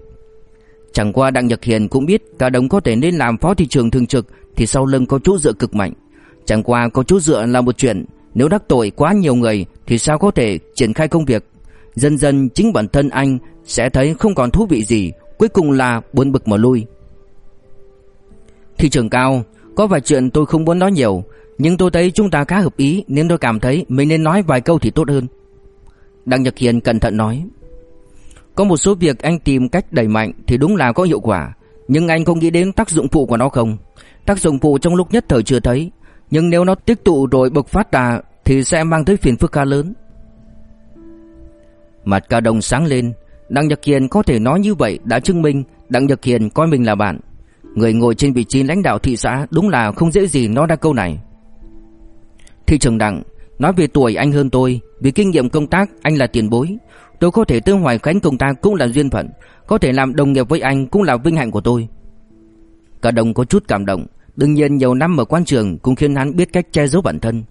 Chẳng qua Đặng Nhật Hiền cũng biết Cao Đông có thể nên làm phó thị trường thường trực Thì sau lưng có chỗ dựa cực mạnh. Chẳng qua có chỗ dựa là một chuyện, Nếu đắc tội quá nhiều người Thì sao có thể triển khai công việc? Dần dần chính bản thân anh Sẽ thấy không còn thú vị gì, Cuối cùng là buồn bực mà lui. Thị trường cao, Có vài chuyện tôi không muốn nói nhiều, Nhưng tôi thấy chúng ta khá hợp ý, Nên tôi cảm thấy mình nên nói vài câu thì tốt hơn. Đặng Nhật Hiền cẩn thận nói. Có một số việc anh tìm cách đẩy mạnh Thì đúng là có hiệu quả. Nhưng anh không nghĩ đến tác dụng phụ của nó không? Tác dụng phụ trong lúc nhất thời chưa thấy. Nhưng nếu nó tích tụ rồi bộc phát ra Thì sẽ mang tới phiền phức khá lớn. Mặt cao đồng sáng lên. Đặng Nhật kiền có thể nói như vậy Đã chứng minh Đặng Nhật kiền coi mình là bạn. Người ngồi trên vị trí lãnh đạo thị xã Đúng là không dễ gì nói ra câu này. Thị trưởng Đặng, Nói về tuổi anh hơn tôi, Vì kinh nghiệm công tác anh là tiền bối. Tôi có thể tương hoài khánh cùng ta cũng là duyên phận Có thể làm đồng nghiệp với anh cũng là vinh hạnh của tôi Cả đồng có chút cảm động Đương nhiên nhiều năm ở quan trường cũng khiến hắn biết cách che giấu bản thân.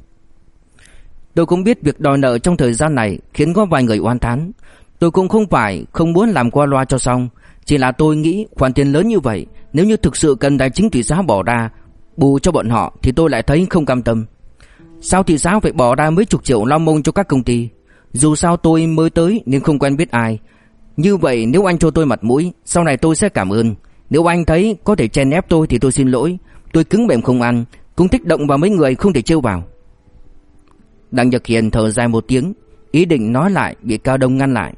Tôi cũng biết việc đòi nợ trong thời gian này khiến có vài người oan thán. Tôi cũng không phải không muốn làm qua loa cho xong, chỉ là tôi nghĩ khoản tiền lớn như vậy, nếu như thực sự cần tài chính thị giá bỏ ra bù cho bọn họ thì tôi lại thấy không cam tâm. Sao thị giáo phải bỏ ra mấy chục triệu lo mông cho các công ty? Dù sao tôi mới tới nên không quen biết ai. Như vậy nếu anh cho tôi mặt mũi, sau này tôi sẽ cảm ơn. Nếu anh thấy có thể chen ép tôi thì tôi xin lỗi, Tôi cứng mềm không ăn Cũng thích động vào mấy người không thể trêu vào. Đặng Nhật Hiền thở dài một tiếng Ý định nói lại bị Cao Đông ngăn lại.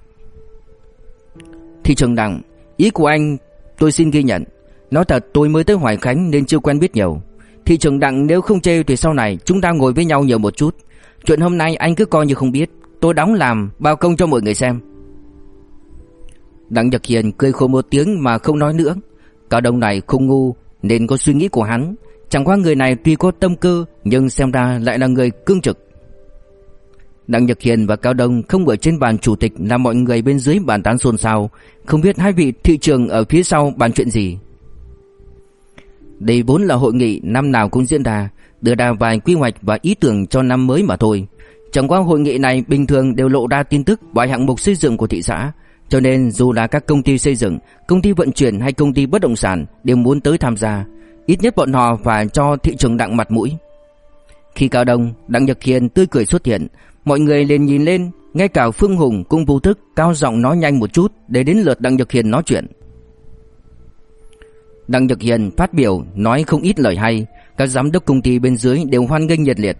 Thị trường đặng Ý của anh tôi xin ghi nhận. Nói thật tôi mới tới Hoài Khánh nên chưa quen biết nhiều. Thị trường đặng nếu không trêu thì sau này Chúng ta ngồi với nhau nhiều một chút. Chuyện hôm nay anh cứ coi như không biết. Tôi đóng làm bao công cho mọi người xem Đặng Nhật Hiền cười khô một tiếng mà không nói nữa Cao Đông này không ngu nên có suy nghĩ của hắn. Chẳng qua người này tuy có tâm cơ nhưng xem ra lại là người cương trực. Đặng Nhật Hiền và Cao Đông không ở trên bàn chủ tịch làm mọi người bên dưới bàn tán xôn xao, không biết hai vị thị trường ở phía sau bàn chuyện gì. Đây vốn là hội nghị năm nào cũng diễn ra, đưa ra vài quy hoạch và ý tưởng cho năm mới mà thôi. Chẳng qua hội nghị này bình thường đều lộ ra tin tức và hạng mục xây dựng của thị xã, cho nên dù là các công ty xây dựng, công ty vận chuyển hay công ty bất động sản đều muốn tới tham gia, ít nhất bọn họ phải cho thị trường đặng mặt mũi. Khi Cao Đông, Đặng Nhật Hiền tươi cười xuất hiện, mọi người liền nhìn lên, ngay cả Phương Hùng cũng vô thức cao giọng nói nhanh một chút để đến lượt Đặng Nhật Hiền nói chuyện. Đặng Nhật Hiền phát biểu nói không ít lời hay, các giám đốc công ty bên dưới đều hoan nghênh nhiệt liệt.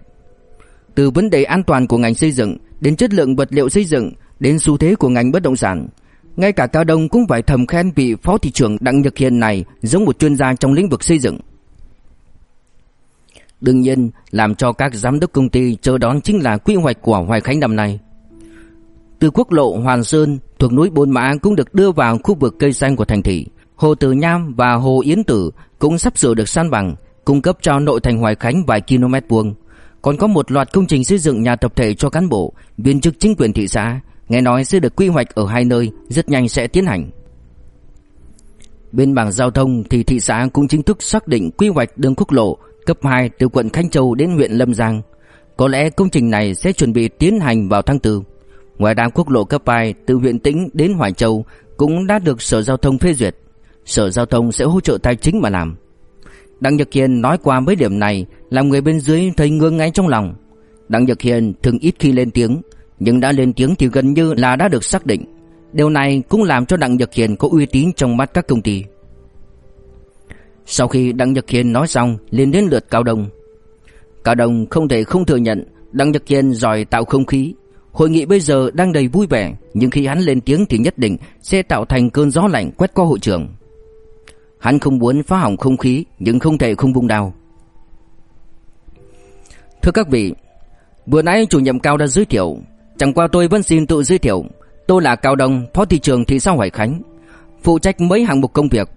Từ vấn đề an toàn của ngành xây dựng đến chất lượng vật liệu xây dựng đến xu thế của ngành bất động sản, ngay cả Cao Đông cũng phải thầm khen vị phó thị trưởng Đặng Nhật Hiền này giống một chuyên gia trong lĩnh vực xây dựng. Đương nhiên, làm cho các giám đốc công ty chờ đón chính là quy hoạch của Hoài Khánh năm nay. từ quốc lộ Hoàn Sơn thuộc núi Bồn Mã cũng được đưa vào khu vực cây xanh của thành thị. Hồ Tử Nham và Hồ Yến Tử cũng sắp sửa được san bằng, cung cấp cho nội thành Hoài Khánh vài km vuông. Còn có một loạt công trình xây dựng nhà tập thể cho cán bộ, viên chức chính quyền thị xã, nghe nói sẽ được quy hoạch ở hai nơi, rất nhanh sẽ tiến hành. Bên bảng giao thông thì thị xã cũng chính thức xác định quy hoạch đường quốc lộ cấp 2 từ quận Khánh Châu đến huyện Lâm Giang. Có lẽ công trình này sẽ chuẩn bị tiến hành vào tháng 4. Ngoài ra quốc lộ cấp 2 từ huyện Tĩnh đến Hoài Châu cũng đã được Sở Giao thông phê duyệt. Sở Giao thông sẽ hỗ trợ tài chính mà làm. Đặng Nhật Hiền nói qua mấy điểm này làm người bên dưới thấy ngưỡng ngáy trong lòng. Đặng Nhật Hiền thường ít khi lên tiếng, nhưng đã lên tiếng thì gần như là đã được xác định. Điều này cũng làm cho Đặng Nhật Hiền có uy tín trong mắt các công ty. Sau khi Đặng Nhật Hiền nói xong, liền đến lượt Cao Đông. Cao Đông không thể không thừa nhận Đặng Nhật Hiền giỏi tạo không khí. Hội nghị bây giờ đang đầy vui vẻ, nhưng khi hắn lên tiếng thì nhất định sẽ tạo thành cơn gió lạnh quét qua hội trường. Hắn không muốn phá hỏng không khí, nhưng không thể không vung đao. Thưa các vị, vừa nãy chủ nhiệm Cao đã giới thiệu, chẳng qua tôi vẫn xin tự giới thiệu. Tôi là Cao Đông, Phó thị trưởng thị xã Hoài Khánh, phụ trách mấy hạng mục công việc.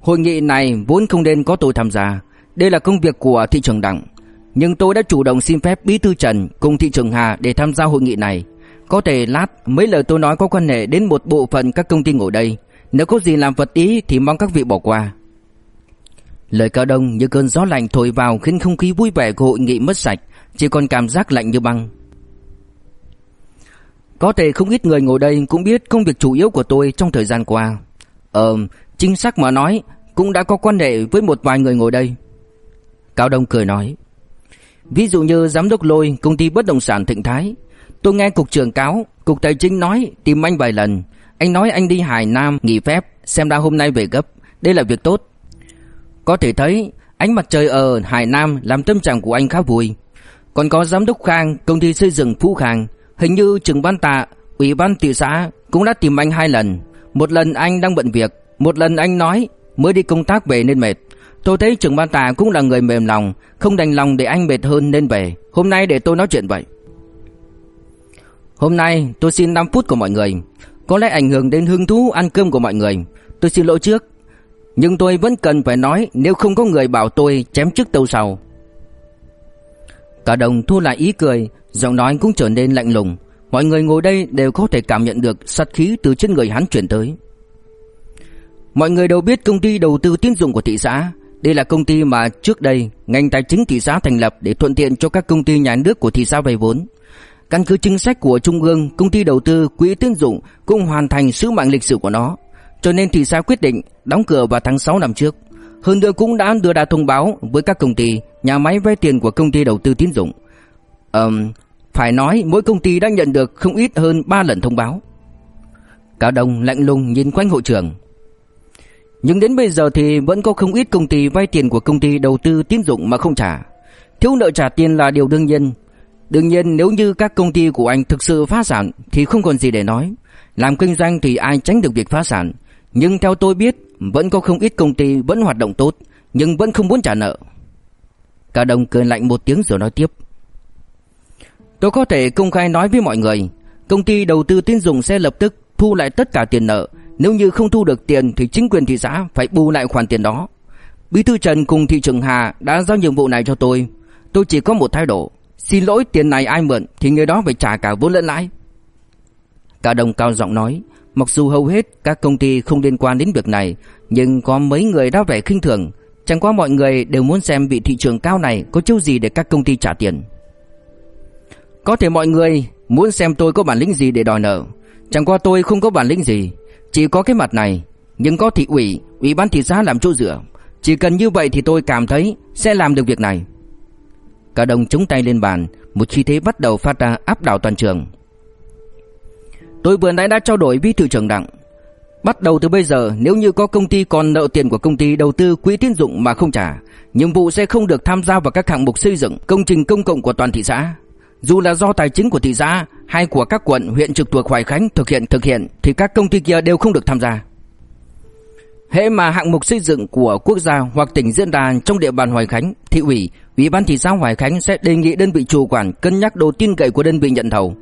Hội nghị này vốn không nên có tôi tham gia, đây là công việc của thị trưởng đảng. Nhưng tôi đã chủ động xin phép Bí thư Trần cùng thị trưởng Hà để tham gia hội nghị này. Có thể lát mấy lời tôi nói có quan hệ đến một bộ phận các công ty ngồi đây. Nếu có gì làm vật ý thì mong các vị bỏ qua. Lời cao đông như cơn gió lạnh thổi vào khiến không khí vui vẻ của hội nghị mất sạch, chỉ còn cảm giác lạnh như băng. Có thể không ít người ngồi đây cũng biết công việc chủ yếu của tôi trong thời gian qua. Ờ, chính xác mà nói, cũng đã có quan hệ với một vài người ngồi đây. Cao Đông cười nói. Ví dụ như giám đốc lôi công ty bất động sản Thịnh Thái. Tôi nghe cục trưởng cáo, cục tài chính nói tìm anh vài lần. Anh nói anh đi Hải Nam nghỉ phép, xem ra hôm nay về gấp. Đây là việc tốt. Có thể thấy ánh mặt trời ở Hải Nam làm tâm trạng của anh khá vui. Còn có giám đốc Khang, công ty xây dựng Phú Khang, hình như trưởng ban tạ, ủy ban thị xã cũng đã tìm anh hai lần. Một lần anh đang bận việc, một lần anh nói mới đi công tác về nên mệt. Tôi thấy trưởng ban tạ cũng là người mềm lòng, không đành lòng để anh mệt hơn nên về. Hôm nay để tôi nói chuyện vậy. Hôm nay tôi xin 5 phút của mọi người. Có lẽ ảnh hưởng đến hứng thú ăn cơm của mọi người. Tôi xin lỗi trước. Nhưng tôi vẫn cần phải nói nếu không có người bảo tôi chém trước tàu sau. Cả đồng thu lại ý cười, giọng nói cũng trở nên lạnh lùng. Mọi người ngồi đây đều có thể cảm nhận được sát khí từ trên người hắn chuyển tới. Mọi người đều biết công ty đầu tư tín dụng của thị xã. Đây là công ty mà trước đây ngành tài chính thị xã thành lập để thuận tiện cho các công ty nhà nước của thị xã vay vốn. Căn cứ chính sách của Trung ương, công ty đầu tư quỹ tín dụng cũng hoàn thành sứ mạng lịch sử của nó. Cho nên thị xã quyết định đóng cửa vào tháng 6 năm trước. Hơn nữa cũng đã đưa ra thông báo với các công ty, nhà máy vay tiền của công ty đầu tư tín dụng. Um, phải nói mỗi công ty đã nhận được không ít hơn 3 lần thông báo. Cao Đông lạnh lùng nhìn quanh hội trường. Nhưng đến bây giờ thì vẫn có không ít công ty vay tiền của công ty đầu tư tín dụng mà không trả. Thiếu nợ trả tiền là điều đương nhiên. Đương nhiên nếu như các công ty của anh thực sự phá sản thì không còn gì để nói. Làm kinh doanh thì ai tránh được việc phá sản. Nhưng theo tôi biết vẫn có không ít công ty vẫn hoạt động tốt nhưng vẫn không muốn trả nợ. Cao Đông cười lạnh một tiếng rồi nói tiếp. Tôi có thể công khai nói với mọi người, công ty đầu tư tín dụng sẽ lập tức thu lại tất cả tiền nợ, nếu như không thu được tiền thì chính quyền thị xã phải bù lại khoản tiền đó. Bí thư Trần cùng thị trưởng Hà đã giao nhiệm vụ này cho tôi, tôi chỉ có một thái độ, xin lỗi tiền này ai mượn thì người đó phải trả cả vốn lẫn lãi. cả đồng cao giọng nói, mặc dù hầu hết các công ty không liên quan đến việc này, nhưng có mấy người đã vẻ khinh thường, chẳng qua mọi người đều muốn xem vị thị trường cao này có chiêu gì để các công ty trả tiền. Có thể mọi người muốn xem tôi có bản lĩnh gì để đòi nợ, chẳng qua tôi không có bản lĩnh gì, chỉ có cái mặt này, nhưng có thị ủy, ủy ban thị xã làm chỗ dựa, chỉ cần như vậy thì tôi cảm thấy sẽ làm được việc này. Cả đồng chống tay lên bàn, một chi thế bắt đầu phát ra áp đảo toàn trường. Tôi vừa nãy đã trao đổi với thị trưởng đặng. Bắt đầu từ bây giờ nếu như có công ty còn nợ tiền của công ty đầu tư quỹ tín dụng mà không trả, nhiệm vụ sẽ không được tham gia vào các hạng mục xây dựng công trình công cộng của toàn thị xã. Dù là do tài chính của thị xã hay của các quận huyện trực thuộc Hoài Khánh thực hiện thực hiện thì các công ty kia đều không được tham gia. Hễ mà hạng mục xây dựng của quốc gia hoặc tỉnh diễn ra trong địa bàn Hoài Khánh, thị ủy, ủy ban thị xã Hoài Khánh sẽ đề nghị đơn vị chủ quản cân nhắc độ tin cậy của đơn vị nhận thầu.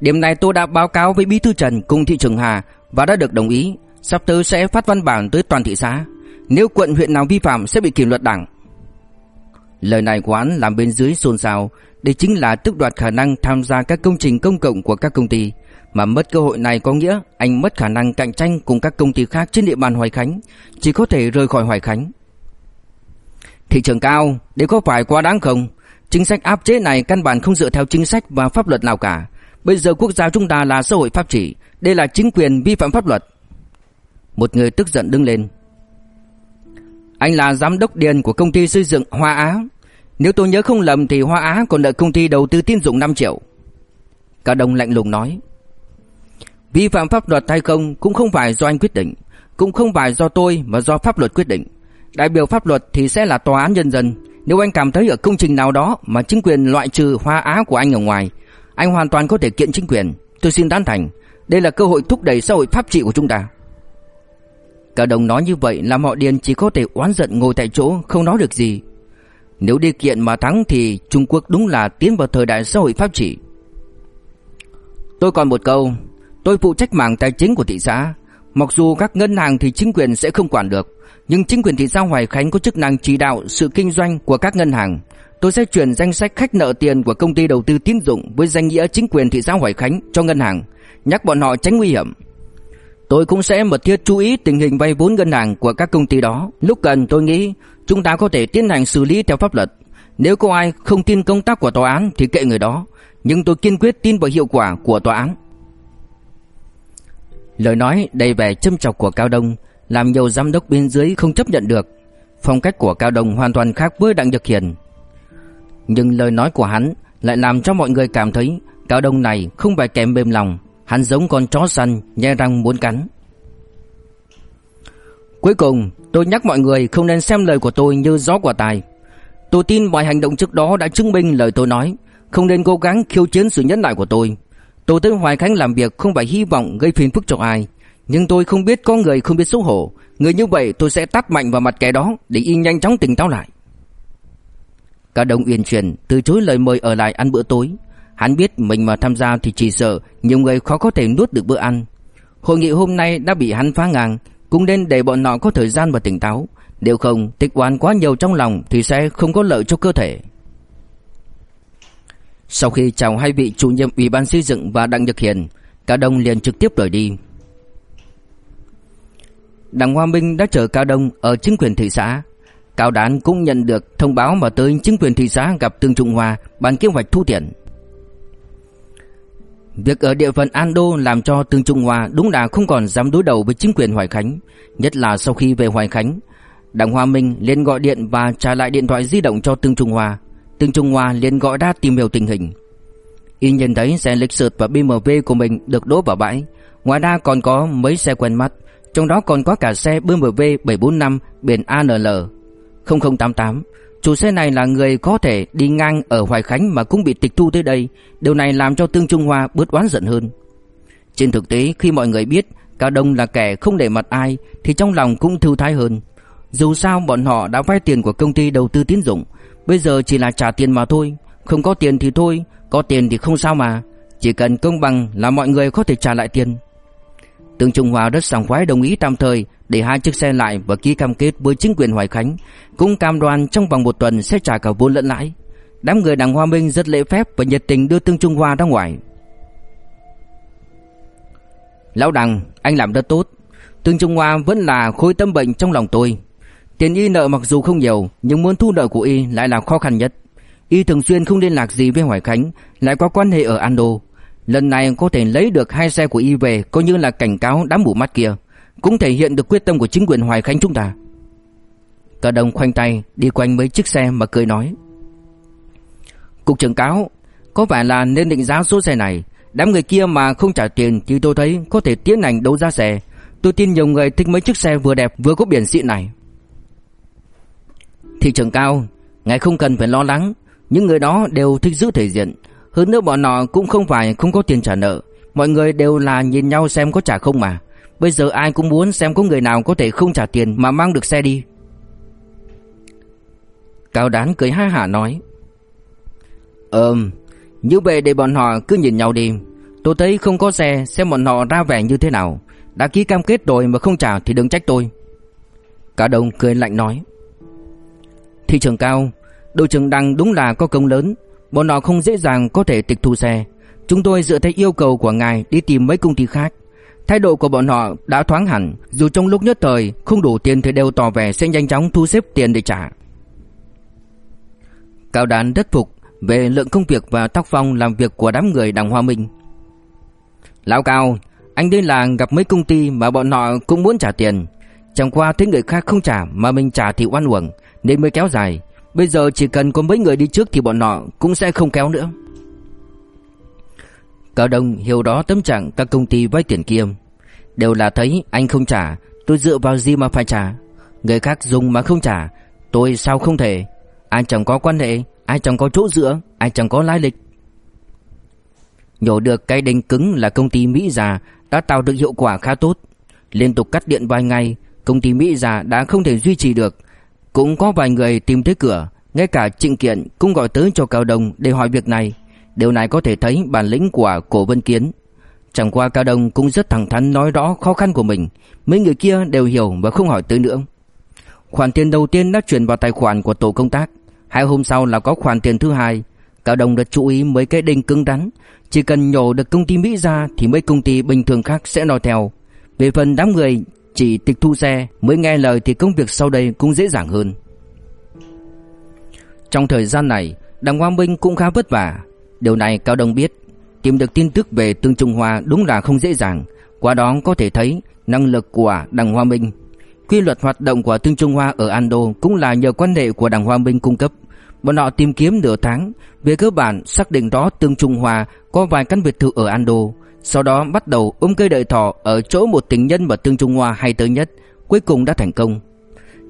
Điểm này tôi đã báo cáo với Bí thư Trần cùng thị trưởng Hà và đã được đồng ý. Sắp tới sẽ phát văn bản tới toàn thị xã. Nếu quận huyện nào vi phạm sẽ bị kỷ luật đảng. Lời này của hắn làm bên dưới xôn xao, đây chính là tước đoạt khả năng tham gia các công trình công cộng của các công ty, mà mất cơ hội này có nghĩa anh mất khả năng cạnh tranh cùng các công ty khác trên địa bàn Hoài Khánh, chỉ có thể rời khỏi Hoài Khánh. Thị trường cao, đây có phải quá đáng không? Chính sách áp chế này căn bản không dựa theo chính sách và pháp luật nào cả. Bây giờ quốc gia chúng ta là xã hội pháp trị, đây là chính quyền vi phạm pháp luật. Một người tức giận đứng lên. Anh là giám đốc điền của công ty xây dựng Hoa Á. Nếu tôi nhớ không lầm thì Hoa Á còn nợ công ty đầu tư tín dụng 5 triệu. cả đồng lạnh lùng nói. Vi phạm pháp luật hay không cũng không phải do anh quyết định, cũng không phải do tôi mà do pháp luật quyết định. Đại biểu pháp luật thì sẽ là tòa án nhân dân. Nếu anh cảm thấy ở công trình nào đó mà chính quyền loại trừ Hoa Á của anh ở ngoài, anh hoàn toàn có thể kiện chính quyền. Tôi xin tán thành. Đây là cơ hội thúc đẩy xã hội pháp trị của chúng ta. Cả đồng nói như vậy làm họ Điền chỉ có thể oán giận ngồi tại chỗ không nói được gì. Nếu đi kiện mà thắng thì Trung Quốc đúng là tiến vào thời đại xã hội pháp trị. Tôi còn một câu, tôi phụ trách mảng tài chính của thị xã. Mặc dù các ngân hàng thì chính quyền sẽ không quản được, nhưng chính quyền thị xã Hoài Khánh có chức năng chỉ đạo sự kinh doanh của các ngân hàng. Tôi sẽ chuyển danh sách khách nợ tiền của công ty đầu tư tín dụng với danh nghĩa chính quyền thị xã Hoài Khánh cho ngân hàng, nhắc bọn họ tránh nguy hiểm. Tôi cũng sẽ mật thiết chú ý tình hình vay vốn ngân hàng của các công ty đó. Lúc cần tôi nghĩ chúng ta có thể tiến hành xử lý theo pháp luật. Nếu có ai không tin công tác của tòa án thì kệ người đó. Nhưng tôi kiên quyết tin vào hiệu quả của tòa án. Lời nói đầy vẻ châm chọc của Cao Đông làm nhiều giám đốc bên dưới không chấp nhận được. Phong cách của Cao Đông hoàn toàn khác với Đặng Nhật Hiền. Nhưng lời nói của hắn lại làm cho mọi người cảm thấy Cao Đông này không phải kém mềm lòng, Hắn giống con chó săn nhe răng muốn cắn Cuối cùng, tôi nhắc mọi người không nên xem lời của tôi như gió quả tài Tôi tin mọi hành động trước đó đã chứng minh lời tôi nói, Không nên cố gắng khiêu chiến sự nhẫn nại của tôi Tôi tới Hoài Khánh làm việc không phải hy vọng gây phiền phức cho ai Nhưng tôi không biết có người không biết xấu hổ Người như vậy tôi sẽ tát mạnh vào mặt kẻ đó Để y nhanh chóng tỉnh táo lại Cả đồng uyển chuyển từ chối lời mời ở lại ăn bữa tối Hắn biết mình mà tham gia thì chỉ sợ nhiều người khó có thể nuốt được bữa ăn. Hội nghị hôm nay đã bị hắn phá ngang, cũng nên để bọn họ có thời gian và tỉnh táo. Nếu không, tích oán quá nhiều trong lòng thì sẽ không có lợi cho cơ thể. Sau khi chào hai vị chủ nhiệm ủy ban xây dựng và Đặng Nhật Hiền, Cao Đông liền trực tiếp rời đi. Đặng Hoa Minh đã chờ Cao Đông ở chính quyền thị xã. Cao Đán cũng nhận được thông báo mà tới chính quyền thị xã gặp Tương Trung Hoa bàn kế hoạch thu tiền. Việc ở địa phận An Đô làm cho Tương Trung Hoa đúng là không còn dám đối đầu với chính quyền Hoài Khánh, nhất là sau khi về Hoài Khánh. Đặng Hoa Minh liền gọi điện và trả lại điện thoại di động cho Tương Trung Hoa. Tương Trung Hoa liền gọi ra tìm hiểu tình hình. Y nhìn thấy xe lịch sượt và BMW của mình được đỗ vào bãi. Ngoài ra còn có mấy xe quen mắt, trong đó còn có cả xe BMW 745 biển ANL 0088 Chủ xe này là người có thể đi ngang ở Hoài Khánh mà cũng bị tịch thu tới đây, điều này làm cho Tương Trung Hoa bớt oán giận hơn. Trên thực tế khi mọi người biết Cao Đông là kẻ không để mặt ai thì trong lòng cũng thư thái hơn. Dù sao bọn họ đã vay tiền của công ty đầu tư tín dụng, bây giờ chỉ là trả tiền mà thôi, không có tiền thì thôi, có tiền thì không sao mà, chỉ cần công bằng là mọi người có thể trả lại tiền. Tương Trung Hoa rất sảng khoái đồng ý tạm thời để hai chiếc xe lại và ký cam kết với chính quyền Hoài Khánh, cũng cam đoan trong vòng một tuần sẽ trả cả vốn lẫn lãi. Đám người đảng Hoa Minh rất lễ phép và nhiệt tình đưa Tương Trung Hoa ra ngoài. Lão Đằng, anh làm rất tốt. Tương Trung Hoa vẫn là khối tâm bệnh trong lòng tôi. Tiền y nợ mặc dù không nhiều, nhưng muốn thu nợ của y lại là khó khăn nhất. Y thường xuyên không liên lạc gì với Hoài Khánh, lại có quan hệ ở Ando. Lần này có thể lấy được hai xe của y về coi như là cảnh cáo đám mù mắt kia, cũng thể hiện được quyết tâm của chính quyền Hoài Khánh chúng ta. Cả đồng khoanh tay đi quanh mấy chiếc xe mà cười nói. Cục trưởng cáo, có vẻ là nên định giá số xe này, đám người kia mà không trả tiền thì tôi thấy có thể tiến hành đấu giá xe. Tôi tin nhiều người thích mấy chiếc xe vừa đẹp vừa có biển xịn này. Thị trường cao, ngài không cần phải lo lắng, những người đó đều thích giữ thể diện, hơn nữa bọn họ cũng không phải không có tiền trả nợ. Mọi người đều là nhìn nhau xem có trả không mà. Bây giờ ai cũng muốn xem có người nào có thể không trả tiền mà mang được xe đi. Cao đán cười ha hả nói Ừm Như vậy để bọn họ cứ nhìn nhau đi. Tôi thấy không có xe Xem bọn họ ra vẻ như thế nào. Đã ký cam kết rồi mà không trả thì đừng trách tôi. Cả đồng cười lạnh nói Thị trường cao Đội trưởng Đăng đúng là có công lớn. Bọn họ không dễ dàng có thể tịch thu xe. Chúng tôi dựa theo yêu cầu của ngài Đi tìm mấy công ty khác. Thái độ của bọn họ đã thoáng hẳn Dù trong lúc nhất thời không đủ tiền thì đều tỏ vẻ sẽ nhanh chóng thu xếp tiền để trả. Cao đán rất phục về lượng công việc và tác phong làm việc của đám người đảng Hoa Minh. Lão Cao, anh đi làng gặp mấy công ty mà bọn họ cũng muốn trả tiền. Chẳng qua thấy người khác không trả mà mình trả thì oan uổng nên mới kéo dài. Bây giờ chỉ cần có mấy người đi trước thì bọn nọ cũng sẽ không kéo nữa. Cao Đông hiểu đó tâm trạng các công ty vay tiền kia. Đều là thấy anh không trả, tôi dựa vào gì mà phải trả. Người khác dùng mà không trả, tôi sao không thể. Ai chẳng có quan hệ, ai chẳng có chỗ dựa, ai chẳng có lai lịch. Nhổ được cái đinh cứng là công ty Mỹ già đã tạo được hiệu quả khá tốt. Liên tục cắt điện vài ngày, công ty Mỹ già đã không thể duy trì được. Cũng có vài người tìm tới cửa, ngay cả Trịnh Kiện cũng gọi tới cho Cao Đông để hỏi việc này. Điều này có thể thấy bản lĩnh của Cổ Vân Kiến. Chẳng qua Cao Đông cũng rất thẳng thắn nói rõ khó khăn của mình. Mấy người kia đều hiểu và không hỏi tới nữa. Khoản tiền đầu tiên đã chuyển vào tài khoản của tổ công tác. Hai hôm sau là có khoản tiền thứ hai. Cao Đông đã chú ý mấy cái đinh cứng rắn. Chỉ cần nhổ được công ty Mỹ ra thì mấy công ty bình thường khác sẽ nói theo. Về phần đám người chỉ tịch thu xe mới nghe lời thì công việc sau đây cũng dễ dàng hơn. Trong thời gian này, Đặng hoa Minh cũng khá vất vả. Điều này Cao Đông biết. Tìm được tin tức về Tương Trung Hoa đúng là không dễ dàng. Qua đó có thể thấy năng lực của Đặng Hoa Minh. Quy luật hoạt động của Tương Trung Hoa ở Ando cũng là nhờ quan hệ của Đặng Hoa Minh cung cấp. Bọn họ tìm kiếm nửa tháng, về cơ bản xác định đó Tương Trung Hoa có vài căn biệt thự ở Ando. Sau đó bắt đầu ôm cây đợi thỏ ở chỗ một tình nhân và Tương Trung Hoa hay tới nhất, cuối cùng đã thành công.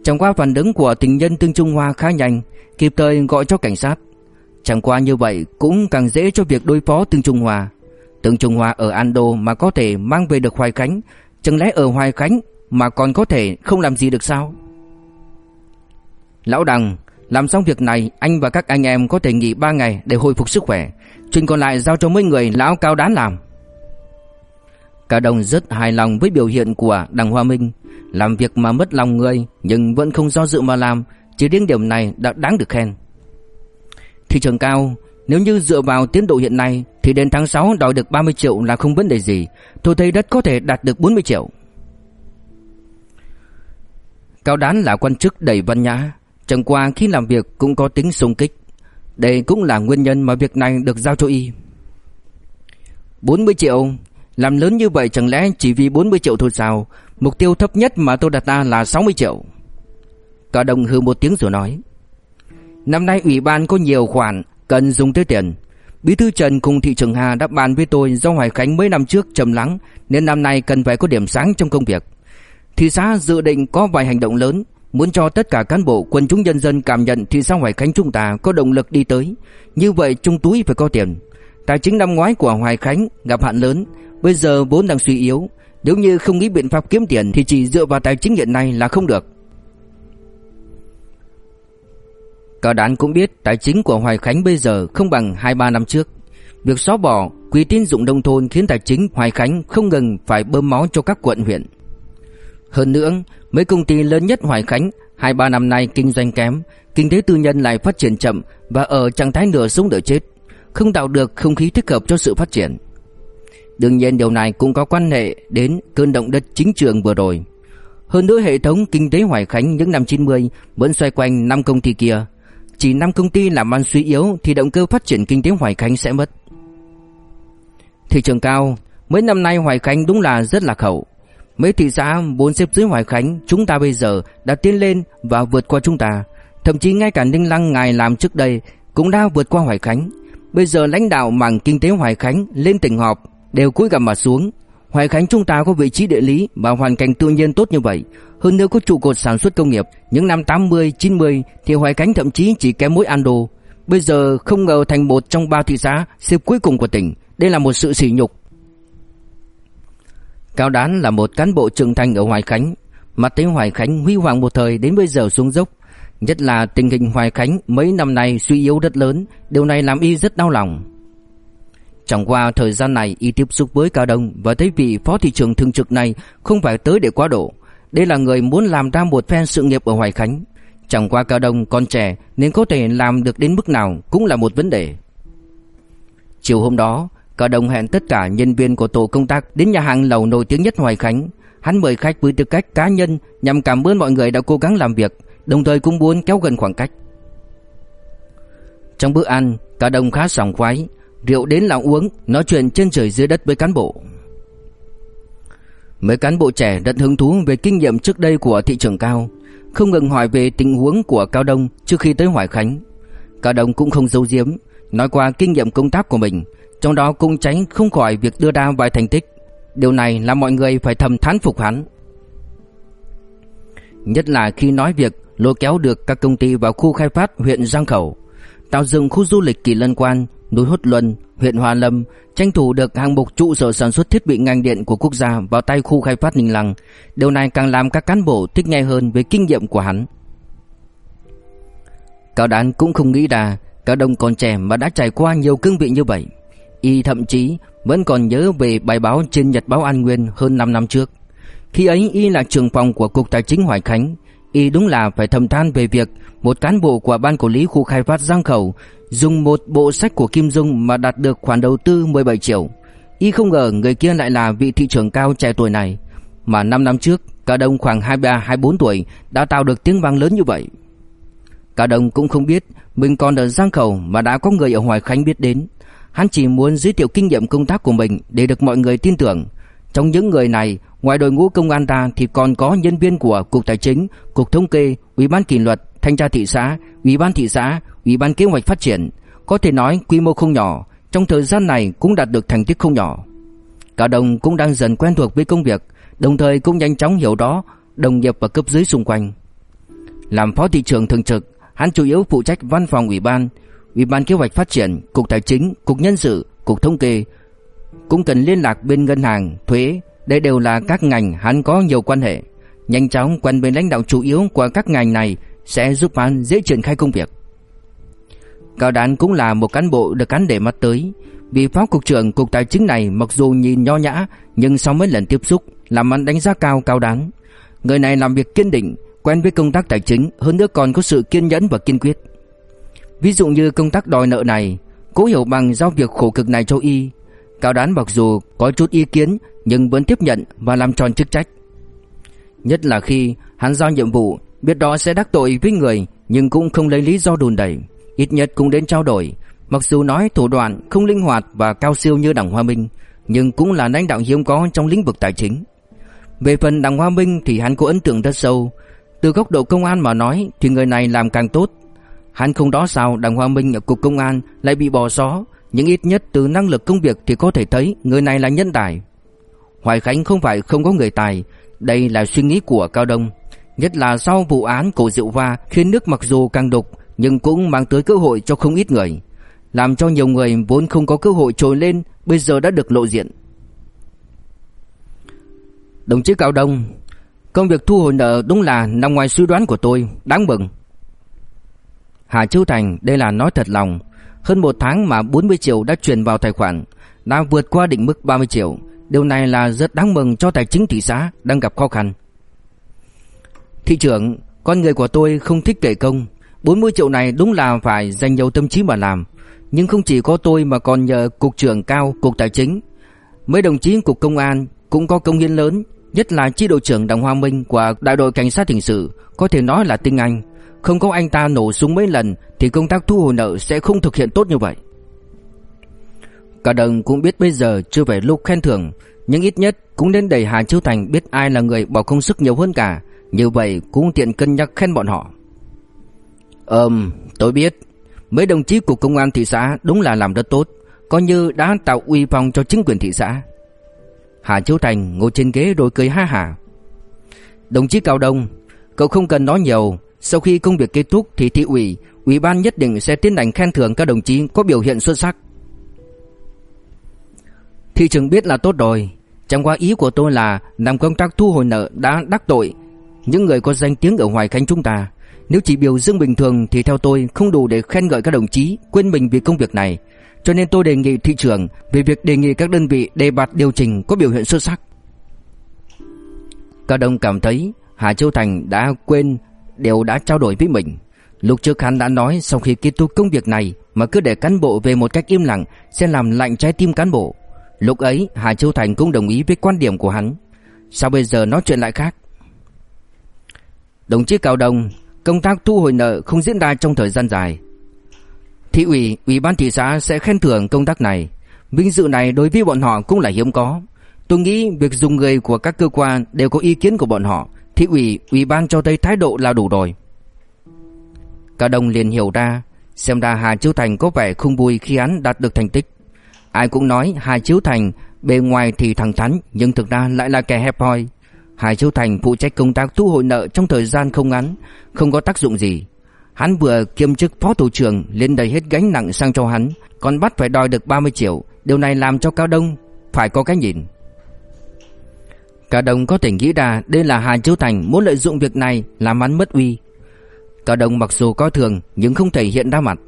Chẳng qua phản ứng của tình nhân Tương Trung Hoa khá nhanh, kịp thời gọi cho cảnh sát. Chẳng qua như vậy cũng càng dễ cho việc đối phó Tương Trung Hoa. Tương Trung Hoa ở Ando mà có thể mang về được Hoài Khánh, chẳng lẽ ở Hoài Khánh mà còn có thể không làm gì được sao? Lão Đằng, làm xong việc này anh và các anh em có thể nghỉ 3 ngày để hồi phục sức khỏe. Chuyện còn lại giao cho mấy người lão cao đán làm. Cả đồng rất hài lòng với biểu hiện của đặng Hoa Minh, làm việc mà mất lòng người nhưng vẫn không do dự mà làm, chỉ riêng điểm này đã đáng được khen. Thị trường cao, nếu như dựa vào tiến độ hiện nay thì đến tháng 6 đòi được 30 triệu là không vấn đề gì, tôi thấy đất có thể đạt được 40 triệu. Cao Đán là quan chức đầy văn nhã, chẳng qua khi làm việc cũng có tính xung kích. Đây cũng là nguyên nhân mà việc này được giao cho y. 40 triệu, làm lớn như vậy chẳng lẽ chỉ vì 40 triệu thôi sao? Mục tiêu thấp nhất mà tôi đặt ra là 60 triệu. Cả đồng hư một tiếng rồi nói. Năm nay ủy ban có nhiều khoản cần dùng tới tiền. Bí thư Trần cùng thị trưởng Hà đã bàn với tôi do Hoài Khánh mấy năm trước trầm lắng nên năm nay cần phải có điểm sáng trong công việc. Thị xã dự định có vài hành động lớn, muốn cho tất cả cán bộ quân chúng nhân dân cảm nhận thị xã Hoài Khánh chúng ta có động lực đi tới. Như vậy trong túi phải có tiền. Tài chính năm ngoái của Hoài Khánh gặp hạn lớn, bây giờ vốn đang suy yếu, nếu như không nghĩ biện pháp kiếm tiền thì chỉ dựa vào tài chính hiện nay là không được. Cả đán cũng biết tài chính của Hoài Khánh bây giờ không bằng 2-3 năm trước. Việc xóa bỏ quỹ tín dụng nông thôn khiến tài chính Hoài Khánh không ngừng phải bơm máu cho các quận huyện. Hơn nữa, mấy công ty lớn nhất Hoài Khánh 2-3 năm nay kinh doanh kém, kinh tế tư nhân lại phát triển chậm và ở trạng thái nửa sống nửa chết, không tạo được không khí thích hợp cho sự phát triển. Đương nhiên điều này cũng có quan hệ đến cơn động đất chính trường vừa rồi. Hơn nữa hệ thống kinh tế Hoài Khánh những năm 90 vẫn xoay quanh năm công ty kia. Chỉ năm công ty làm ăn suy yếu thì động cơ phát triển kinh tế Hoài Khánh sẽ mất. Thị trường cao, mấy năm nay Hoài Khánh đúng là rất lạc hậu. Mấy thị xã vốn xếp dưới Hoài Khánh chúng ta bây giờ đã tiến lên và vượt qua chúng ta. Thậm chí ngay cả Ninh Lăng ngài làm trước đây cũng đã vượt qua Hoài Khánh. Bây giờ lãnh đạo mảng kinh tế Hoài Khánh lên tỉnh họp đều cúi gằm mặt xuống. Hoài Khánh chúng ta có vị trí địa lý và hoàn cảnh tự nhiên tốt như vậy, hơn nữa có trụ cột sản xuất công nghiệp, những năm 80, 90 thì Hoài Khánh thậm chí chỉ kém mỗi Ando. Bây giờ không ngờ thành một trong ba thị xã xếp cuối cùng của tỉnh, đây là một sự sỉ nhục. Cao Đán là một cán bộ trưởng thành ở Hoài Khánh, mặt thấy Hoài Khánh huy hoàng một thời đến bây giờ xuống dốc, nhất là tình hình Hoài Khánh mấy năm nay suy yếu rất lớn, điều này làm y rất đau lòng. Chẳng qua thời gian này y tiếp xúc với Cao Đông và thấy vị phó thị trưởng thường trực này không phải tới để quá độ. Đây là người muốn làm ra một phen sự nghiệp ở Hoài Khánh. Chẳng qua Cao Đông còn trẻ nên có thể làm được đến mức nào cũng là một vấn đề. Chiều hôm đó, Cao Đông hẹn tất cả nhân viên của tổ công tác đến nhà hàng lầu nổi tiếng nhất Hoài Khánh. Hắn mời khách với tư cách cá nhân nhằm cảm ơn mọi người đã cố gắng làm việc, đồng thời cũng muốn kéo gần khoảng cách. Trong bữa ăn, Cả đồng khá sảng khoái, rượu đến là uống, nói chuyện trên trời dưới đất với cán bộ. Mấy cán bộ trẻ rất hứng thú về kinh nghiệm trước đây của thị trường cao, không ngừng hỏi về tình huống của Cao Đông trước khi tới Hoài Khánh. Cao Đông cũng không giấu giếm, nói qua kinh nghiệm công tác của mình, trong đó cũng tránh không khỏi việc đưa ra vài thành tích. Điều này làm mọi người phải thầm thán phục hắn. Nhất là khi nói việc lôi kéo được các công ty vào khu khai phát huyện Giang Khẩu, tạo dựng khu du lịch kỳ lân quan, núi Hốt Luân, huyện Hòa Lâm, tranh thủ được hàng mục trụ sở sản xuất thiết bị ngành điện của quốc gia vào tay khu khai phát Ninh Lăng. Điều này càng làm các cán bộ thích nghe hơn về kinh nghiệm của hắn. Cao Đán cũng không nghĩ ra Cao Đông còn trẻ mà đã trải qua nhiều cương vị như vậy. Y thậm chí vẫn còn nhớ về bài báo trên Nhật báo An Nguyên hơn 5 năm trước. Khi ấy Y là trưởng phòng của Cục Tài chính Hoài Khánh. Y đúng là phải thầm than về việc một cán bộ của Ban Quản lý Khu Khai phát Giang Khẩu dùng một bộ sách của Kim Dung mà đạt được khoản đầu tư 17 triệu. Y không ngờ người kia lại là vị thị trưởng cao trẻ tuổi này. Mà 5 năm trước, Cao Đông khoảng 23-24 tuổi đã tạo được tiếng vang lớn như vậy. Cao Đông cũng không biết mình còn ở Giang Khẩu mà đã có người ở Hoài Khánh biết đến. Hắn chỉ muốn giới thiệu kinh nghiệm công tác của mình để được mọi người tin tưởng. Trong những người này, ngoài đội ngũ công an ta thì còn có nhân viên của Cục Tài chính, Cục Thống kê, Ủy ban Kỷ luật, Thanh tra thị xã, Ủy ban thị xã, Ủy ban Kế hoạch phát triển. Có thể nói quy mô không nhỏ, trong thời gian này cũng đạt được thành tích không nhỏ. cả đồng cũng đang dần quen thuộc với công việc, đồng thời cũng nhanh chóng hiểu đó đồng nghiệp và cấp dưới xung quanh. Làm phó thị trưởng thường trực, hắn chủ yếu phụ trách văn phòng ủy ban, ủy ban kế hoạch phát triển, cục tài chính, cục nhân sự, cục thống kê, cũng cần liên lạc bên ngân hàng, thuế, đây đều là các ngành hắn có nhiều quan hệ. Nhanh chóng quen với lãnh đạo chủ yếu của các ngành này sẽ giúp hắn dễ triển khai công việc. Cao Đán cũng là một cán bộ được hắn để mắt tới, vì phó cục trưởng cục tài chính này mặc dù nhìn nho nhã nhưng sau mấy lần tiếp xúc làm hắn đánh giá cao Cao Đán. Người này làm việc kiên định, quen với công tác tài chính, hơn nữa còn có sự kiên nhẫn và kiên quyết. Ví dụ như công tác đòi nợ này, Cố Hiểu Bằng giao việc khổ cực này cho y, Cao Đán mặc dù có chút ý kiến nhưng vẫn tiếp nhận và làm tròn chức trách. Nhất là khi hắn giao nhiệm vụ, biết đó sẽ đắc tội với người nhưng cũng không lấy lý do đùn đẩy, ít nhất cũng đến trao đổi. Mặc dù nói thủ đoạn không linh hoạt và cao siêu như Đảng Hoa Minh, nhưng cũng là lãnh đạo hiếm có trong lĩnh vực tài chính. Về phần Đảng Hoa Minh thì hắn có ấn tượng rất sâu. Từ góc độ công an mà nói thì người này làm càng tốt. Hắn không đó sao Đảng Hoa Minh ở cục công an lại bị bỏ xó, nhưng ít nhất từ năng lực công việc thì có thể thấy người này là nhân tài. Hoài Khánh không phải không có người tài, đây là suy nghĩ của Cao Đông. Nhất là sau vụ án cổ rượu va khiến nước mặc dù càng đục nhưng cũng mang tới cơ hội cho không ít người. Làm cho nhiều người vốn không có cơ hội trồi lên bây giờ đã được lộ diện. Đồng chí Cao Đông, công việc thu hồi nợ đúng là nằm ngoài suy đoán của tôi, đáng mừng. Hà Châu Thành đây là nói thật lòng, hơn một tháng mà 40 triệu đã chuyển vào tài khoản, đã vượt qua định mức 30 triệu. Điều này là rất đáng mừng cho tài chính thị xã đang gặp khó khăn. Thị trưởng, con người của tôi không thích kể công. 40 triệu này đúng là phải dành nhiều tâm trí mà làm. Nhưng không chỉ có tôi mà còn nhờ cục trưởng cao, cục tài chính. Mấy đồng chí cục công an cũng có công hiến lớn, nhất là chi đội trưởng Đặng Hoa Minh của đại đội cảnh sát hình sự, có thể nói là tinh anh. Không có anh ta nổ súng mấy lần thì công tác thu hồi nợ sẽ không thực hiện tốt như vậy. Cả đồng cũng biết bây giờ chưa phải lúc khen thưởng, nhưng ít nhất cũng nên đẩy Hà Chiêu Thành biết ai là người bỏ công sức nhiều hơn cả, như vậy cũng tiện cân nhắc khen bọn họ. Ừm, tôi biết. Mấy đồng chí của công an thị xã đúng là làm rất tốt, coi như đã tạo uy phong cho chính quyền thị xã. Hà Chiêu Thành ngồi trên ghế rồi cười ha hả. Đồng chí Cao Đông, cậu không cần nói nhiều, sau khi công việc kết thúc thì thị ủy, ủy ban nhất định sẽ tiến hành khen thưởng các đồng chí có biểu hiện xuất sắc. Thị trưởng biết là tốt rồi, chẳng qua ý của tôi là làm công tác thu hồi nợ đã đắc tội những người có danh tiếng ở Hoài Khánh chúng ta. Nếu chỉ biểu dương bình thường thì theo tôi không đủ để khen ngợi các đồng chí quên mình vì công việc này. cho nên tôi đề nghị thị trưởng về việc đề nghị các đơn vị đề bạt điều chỉnh có biểu hiện xuất sắc. Cao Đông cảm thấy Hà Châu Thành đã quên đều đã trao đổi với mình. Lúc trước hắn đã nói sau khi kết thúc công việc này mà cứ để cán bộ về một cách im lặng sẽ làm lạnh trái tim cán bộ. Lúc ấy Hà Châu Thành cũng đồng ý với quan điểm của hắn. Sao bây giờ nói chuyện lại khác? Đồng chí Cao Đông, công tác thu hồi nợ không diễn ra trong thời gian dài. Thị ủy, ủy ban thị xã sẽ khen thưởng công tác này. Vinh dự này đối với bọn họ cũng là hiếm có. Tôi nghĩ việc dùng người của các cơ quan đều có ý kiến của bọn họ. Thị ủy, ủy ban cho thấy thái độ là đủ rồi. Cao Đông liền hiểu ra, xem ra Hà Chiếu Thành có vẻ không vui khi hắn đạt được thành tích. Ai cũng nói Hà Chiếu Thành bề ngoài thì thẳng thắn nhưng thực ra lại là kẻ hẹp hòi. Hà Chiếu Thành phụ trách công tác thu hồi nợ trong thời gian không ngắn, không có tác dụng gì. Hắn vừa kiêm chức phó thủ trưởng lên đầy hết gánh nặng sang cho hắn, còn bắt phải đòi được 30 triệu, điều này làm cho Cao Đông phải có cái nhìn. Cả đồng có thể nghĩ ra đây là Hà Chiếu Thành muốn lợi dụng việc này làm hắn mất uy. Cả đồng mặc dù có thường nhưng không thể hiện ra mặt.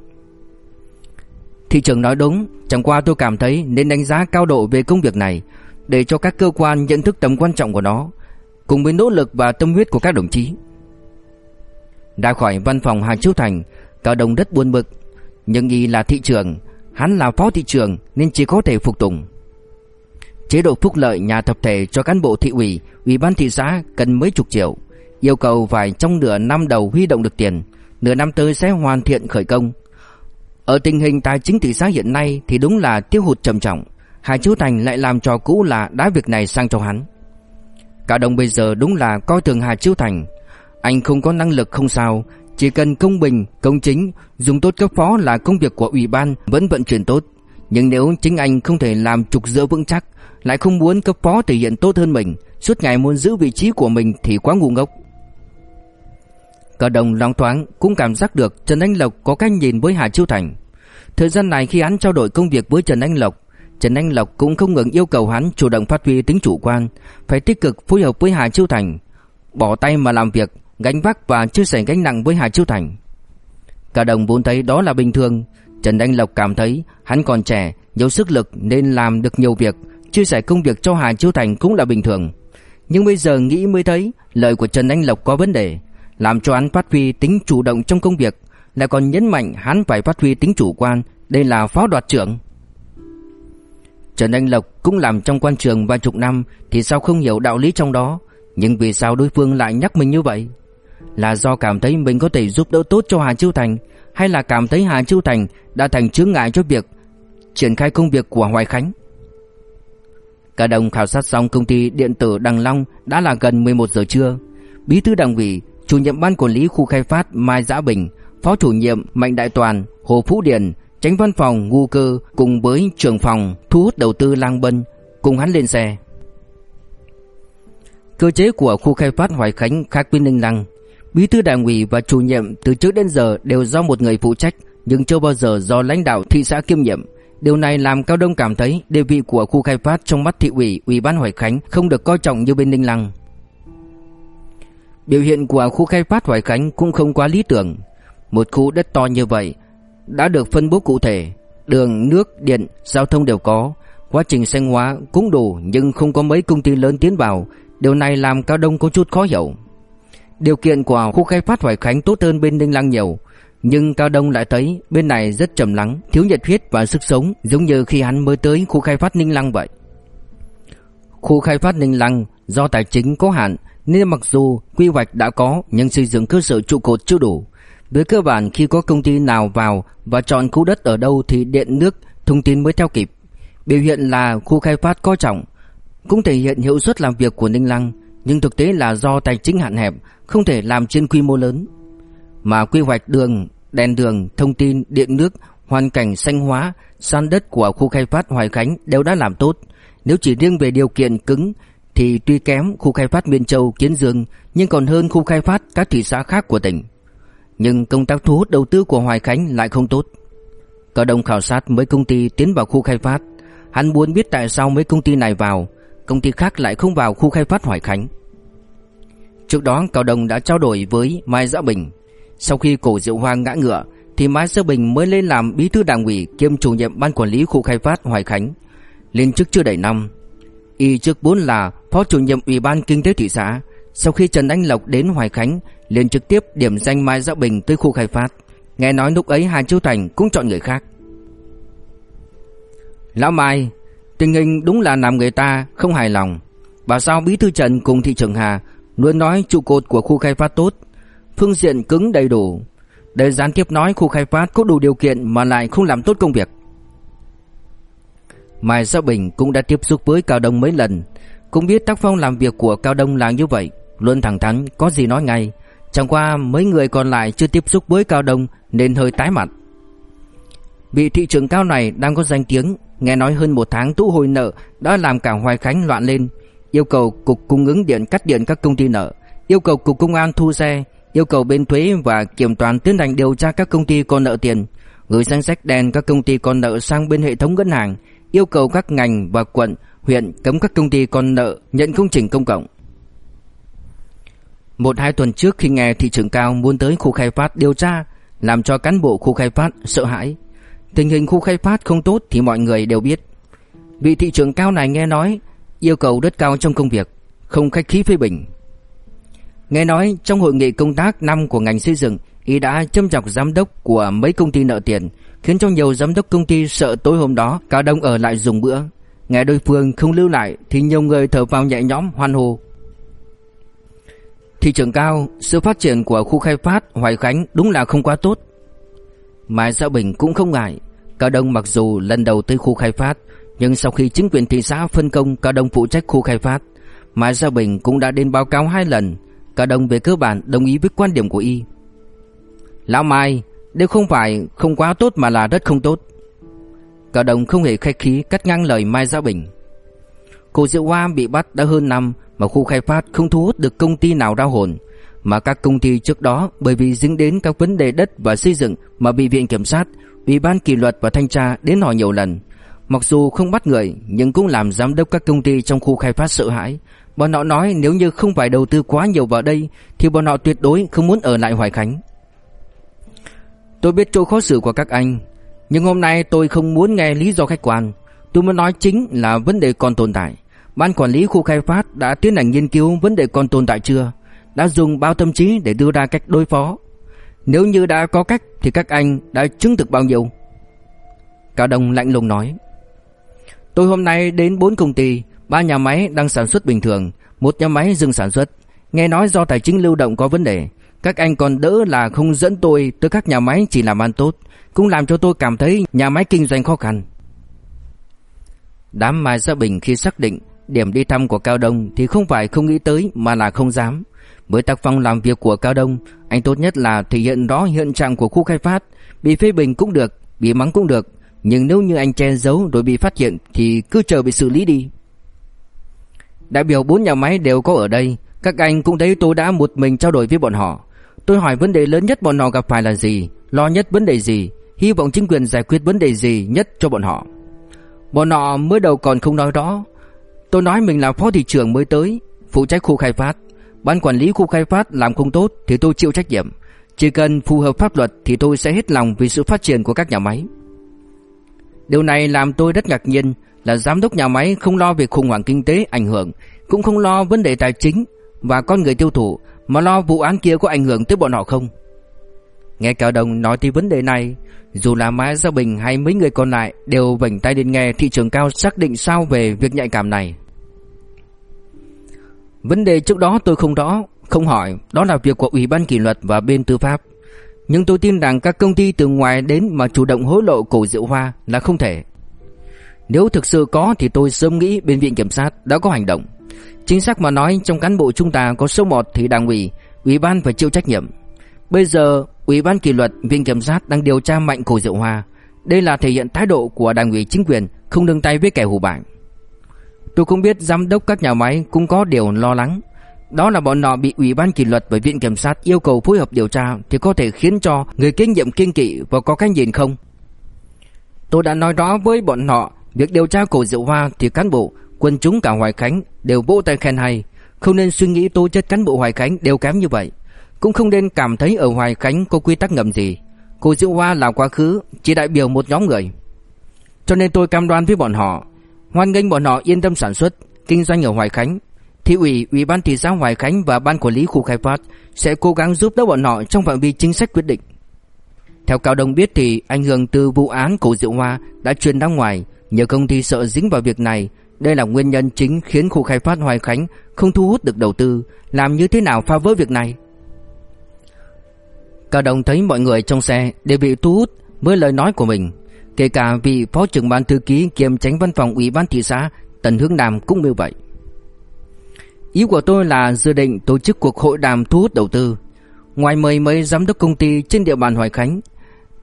Thị trưởng nói đúng, chẳng qua tôi cảm thấy nên đánh giá cao độ về công việc này để cho các cơ quan nhận thức tầm quan trọng của nó, cùng với nỗ lực và tâm huyết của các đồng chí. Ra khỏi văn phòng Hà Chiếu Thành, cả đồng rất buồn bực, nhưng y là thị trưởng, hắn là phó thị trưởng nên chỉ có thể phục tùng. Chế độ phúc lợi nhà tập thể cho cán bộ thị ủy, ủy ban thị xã cần mấy chục triệu, yêu cầu phải trong nửa năm đầu huy động được tiền, nửa năm tới sẽ hoàn thiện khởi công. Ở tình hình tài chính thị xã hiện nay thì đúng là tiêu hụt trầm trọng, Hải Chiếu Thành lại làm trò cũ là đá việc này sang cho hắn. cả đồng bây giờ đúng là coi thường Hà Chiếu Thành, anh không có năng lực không sao, chỉ cần công bình, công chính, dùng tốt cấp phó là công việc của ủy ban vẫn vận chuyển tốt. Nhưng nếu chính anh không thể làm trục dỡ vững chắc, lại không muốn cấp phó thể hiện tốt hơn mình, suốt ngày muốn giữ vị trí của mình thì quá ngu ngốc. Cả đồng loáng thoáng cũng cảm giác được Trần Anh Lộc có cách nhìn với Hà Chiêu Thành. Thời gian này khi hắn trao đổi công việc với Trần Anh Lộc, Trần Anh Lộc cũng không ngừng yêu cầu hắn chủ động phát huy tính chủ quan, phải tích cực phối hợp với Hà Chiêu Thành, bỏ tay mà làm việc, gánh vác và chia sẻ gánh nặng với Hà Chiêu Thành. Cả đồng vốn thấy đó là bình thường, Trần Anh Lộc cảm thấy hắn còn trẻ, nhiều sức lực nên làm được nhiều việc, chia sẻ công việc cho Hà Chiêu Thành cũng là bình thường. Nhưng bây giờ nghĩ mới thấy lời của Trần Anh Lộc có vấn đề, làm cho hắn phát huy tính chủ động trong công việc, lại còn nhấn mạnh hắn phải phát huy tính chủ quan, đây là phó đoạt trưởng. Trần Anh Lộc cũng làm trong quan trường vài chục năm thì sao không hiểu đạo lý trong đó, nhưng vì sao đối phương lại nhắc mình như vậy? Là do cảm thấy mình có thể giúp đỡ tốt cho Hà Chiêu Thành hay là cảm thấy Hà Châu Thành đã thành chướng ngại cho việc triển khai công việc của Hoài Khánh? Cả đồng khảo sát xong công ty điện tử Đằng Long đã là gần 11 giờ trưa. Bí thư đảng ủy, chủ nhiệm ban quản lý khu khai phát Mai Giã Bình, phó chủ nhiệm Mạnh Đại Toàn, Hồ Phú Điền, tránh văn phòng Ngu Cơ cùng với trưởng phòng thu hút đầu tư Lang Bân cùng hắn lên xe. Cơ chế của khu khai phát Hoài Khánh khác với Ninh Lăng. Bí thư đảng ủy và chủ nhiệm từ trước đến giờ đều do một người phụ trách, nhưng chưa bao giờ do lãnh đạo thị xã kiêm nhiệm. Điều này làm Cao Đông cảm thấy địa vị của khu khai phát trong mắt thị ủy, ủy ban Hoài Khánh không được coi trọng như bên Ninh Lăng. Biểu hiện của khu khai phát Hoài Khánh cũng không quá lý tưởng. Một khu đất to như vậy đã được phân bố cụ thể, đường, nước, điện, giao thông đều có, quá trình xanh hóa cũng đủ nhưng không có mấy công ty lớn tiến vào, điều này làm Cao Đông có chút khó hiểu. Điều kiện của khu khai phát Hoài Khánh tốt hơn bên Ninh Lăng nhiều, nhưng Cao Đông lại thấy bên này rất trầm lắng, thiếu nhiệt huyết và sức sống, giống như khi hắn mới tới khu khai phát Ninh Lăng vậy. Khu khai phát Ninh Lăng do tài chính có hạn nên mặc dù quy hoạch đã có nhưng xây dựng cơ sở trụ cột chưa đủ. Với cơ bản khi có công ty nào vào và chọn khu đất ở đâu thì điện nước thông tin mới theo kịp. Biểu hiện là khu khai phát có trọng, cũng thể hiện hiệu suất làm việc của Ninh Lăng, nhưng thực tế là do tài chính hạn hẹp, không thể làm trên quy mô lớn. Mà quy hoạch đường, đèn đường, thông tin, điện nước, hoàn cảnh xanh hóa, san đất của khu khai phát Hoài Khánh đều đã làm tốt. Nếu chỉ riêng về điều kiện cứng thì tuy kém khu khai phát Miên Châu, Kiến Dương nhưng còn hơn khu khai phát các thị xã khác của tỉnh. Nhưng công tác thu hút đầu tư của Hoài Khánh lại không tốt. Cao Đông khảo sát mấy công ty tiến vào khu khai phát. Hắn muốn biết tại sao mấy công ty này vào, công ty khác lại không vào khu khai phát Hoài Khánh. Trước đó Cao Đông đã trao đổi với Mai Dã Bình. Sau khi cổ Diệu Hoa ngã ngựa thì Mai Dã Bình mới lên làm bí thư đảng ủy kiêm chủ nhiệm ban quản lý khu khai phát Hoài Khánh. Lên chức chưa đầy năm. Y trước bốn là phó chủ nhiệm ủy ban kinh tế thị xã. Sau khi Trần Anh Lộc đến Hoài Khánh, liền trực tiếp điểm danh Mai Dã Bình tới khu khai phát. Nghe nói lúc ấy Hà Châu Thành cũng chọn người khác. Lão Mai, tình hình đúng là làm người ta không hài lòng. Bảo sao Bí thư Trần cùng thị trưởng Hà luôn nói trụ cột của khu khai phát tốt, phương diện cứng đầy đủ. Để gián tiếp nói khu khai phát có đủ điều kiện mà lại không làm tốt công việc. Mai Gia Bình cũng đã tiếp xúc với Cao Đông mấy lần, cũng biết tác phong làm việc của Cao Đông là như vậy, luôn thẳng thắn, có gì nói ngay. Chẳng qua mấy người còn lại chưa tiếp xúc với Cao Đông nên hơi tái mặt. Vị thị trưởng cao này đang có danh tiếng, nghe nói hơn một tháng tụ hồi nợ đã làm cả Hoài Khánh loạn lên, yêu cầu cục cung ứng điện cắt điện các công ty nợ, yêu cầu cục công an thu xe, yêu cầu bên thuế và kiểm toán tiến hành điều tra các công ty còn nợ tiền, gửi danh sách đen các công ty còn nợ sang bên hệ thống ngân hàng, yêu cầu các ngành và quận, huyện cấm các công ty còn nợ nhận công trình công cộng. Một hai tuần trước khi nghe thị trưởng cao muốn tới khu khai phát điều tra, làm cho cán bộ khu khai phát sợ hãi. Tình hình khu khai phát không tốt thì mọi người đều biết. Vị thị trưởng cao này nghe nói yêu cầu rất cao trong công việc, không khách khí phê bình. Nghe nói trong hội nghị công tác năm của ngành xây dựng, y đã châm chọc giám đốc của mấy công ty nợ tiền, khiến cho nhiều giám đốc công ty sợ tối hôm đó cao đông ở lại dùng bữa. Nghe đối phương không lưu lại thì nhiều người thở vào nhẹ nhõm hoan hô. Thị trường cao, sự phát triển của khu khai phát Hoài Khánh đúng là không quá tốt. Mai Gia Bình cũng không ngại, Cao Đông mặc dù lần đầu tới khu khai phát, nhưng sau khi chính quyền thị xã phân công Cao Đông phụ trách khu khai phát, Mai Gia Bình cũng đã đến báo cáo hai lần, Cao Đông về cơ bản đồng ý với quan điểm của y. Lão Mai, đây không phải không quá tốt mà là rất không tốt. Cao Đông không hề khách khí cắt ngang lời Mai Gia Bình. Cô Diệu Hoa bị bắt đã hơn năm mà khu khai phát không thu hút được công ty nào ra hồn, mà các công ty trước đó bởi vì dính đến các vấn đề đất và xây dựng mà bị viện kiểm sát, ủy ban kỷ luật và thanh tra đến hỏi nhiều lần. Mặc dù không bắt người nhưng cũng làm giám đốc các công ty trong khu khai phát sợ hãi. Bọn họ nói nếu như không phải đầu tư quá nhiều vào đây thì bọn họ tuyệt đối không muốn ở lại Hoài Khánh. Tôi biết chỗ khó xử của các anh, nhưng hôm nay tôi không muốn nghe lý do khách quan. Tôi muốn nói chính là vấn đề còn tồn tại. Ban quản lý khu khai phát đã tiến hành nghiên cứu vấn đề còn tồn tại chưa, đã dùng bao tâm trí để đưa ra cách đối phó. Nếu như đã có cách thì các anh đã chứng thực bao nhiêu? Cao Đông lạnh lùng nói. Tôi hôm nay đến 4 công ty, ba nhà máy đang sản xuất bình thường, một nhà máy dừng sản xuất. Nghe nói do tài chính lưu động có vấn đề, các anh còn đỡ là không dẫn tôi tới các nhà máy chỉ làm ăn tốt, cũng làm cho tôi cảm thấy nhà máy kinh doanh khó khăn. Đám Mai Gia Bình khi xác định Điểm đi thăm của Cao Đông thì không phải không nghĩ tới mà là không dám. Với tác phong làm việc của Cao Đông, anh tốt nhất là thể hiện rõ hiện trạng của khu khai phát, bị phê bình cũng được, bị mắng cũng được, nhưng nếu như anh che giấu rồi bị phát hiện thì cứ chờ bị xử lý đi. Đại biểu bốn nhà máy đều có ở đây, các anh cũng thấy tôi đã một mình trao đổi với bọn họ. Tôi hỏi vấn đề lớn nhất bọn họ gặp phải là gì, lo nhất vấn đề gì, hy vọng chính quyền giải quyết vấn đề gì nhất cho bọn họ. Bọn họ mới đầu còn không nói rõ, Tôi nói mình là phó thị trưởng mới tới, phụ trách khu khai phát. Ban quản lý khu khai phát làm không tốt thì tôi chịu trách nhiệm. Chỉ cần phù hợp pháp luật thì tôi sẽ hết lòng vì sự phát triển của các nhà máy. Điều này làm tôi rất ngạc nhiên là giám đốc nhà máy không lo về khủng hoảng kinh tế ảnh hưởng, cũng không lo vấn đề tài chính và con người tiêu thụ, mà lo vụ án kia có ảnh hưởng tới bọn họ không. Nghe Cao Đồng nói thì vấn đề này, dù là Mã Gia Bình hay mấy người còn lại đều vảnh tay đến nghe thị trường cao xác định sao về việc nhạy cảm này. Vấn đề trước đó tôi không rõ, không hỏi, đó là việc của Ủy ban kỷ luật và bên tư pháp. Nhưng tôi tin rằng các công ty từ ngoài đến mà chủ động hối lộ cổ Diệu Hoa là không thể. Nếu thực sự có thì tôi sớm nghĩ bên viện kiểm sát đã có hành động. Chính xác mà nói trong cán bộ chúng ta có số 1 thì đảng ủy, ủy ban phải chịu trách nhiệm. Bây giờ Ủy ban kỷ luật viện kiểm sát đang điều tra mạnh cổ Diệu Hoa. Đây là thể hiện thái độ của đảng ủy chính quyền không nương tay với kẻ hù bại. Tôi cũng biết giám đốc các nhà máy cũng có điều lo lắng. Đó là bọn họ bị Ủy ban kỷ luật và Viện Kiểm sát yêu cầu phối hợp điều tra thì có thể khiến cho người kinh nghiệm kiên kỵ và có cái nhìn không? Tôi đã nói rõ với bọn họ việc điều tra cổ Diệu Hoa thì cán bộ, quân chúng cả Hoài Khánh đều vỗ tay khen hay. Không nên suy nghĩ tố chất cán bộ Hoài Khánh đều kém như vậy. Cũng không nên cảm thấy ở Hoài Khánh có quy tắc ngầm gì. Cổ Diệu Hoa là quá khứ Chỉ đại biểu một nhóm người Cho nên tôi cam đoan với bọn họ Hoan nghênh bọn họ yên tâm sản xuất Kinh doanh ở Hoài Khánh Thị ủy, Ủy ban thị xã Hoài Khánh và ban quản lý khu khai phát sẽ cố gắng giúp đỡ bọn họ trong phạm vi chính sách quyết định. Theo Cao Đông biết thì ảnh hưởng từ vụ án cổ Diệu Hoa đã truyền ra ngoài, nhiều công ty sợ dính vào việc này, đây là nguyên nhân chính khiến khu khai phát Hoài Khánh không thu hút được đầu tư, làm như thế nào phá vỡ việc này? Cao Đông thấy mọi người trong xe đều bị thu hút với lời nói của mình, kể cả vị phó trưởng ban thư ký kiêm tránh văn phòng ủy ban thị xã Tần Hướng Nam cũng như vậy. Ý của tôi là dự định tổ chức cuộc hội đàm thu hút đầu tư. Ngoài mời mấy giám đốc công ty trên địa bàn Hoài Khánh,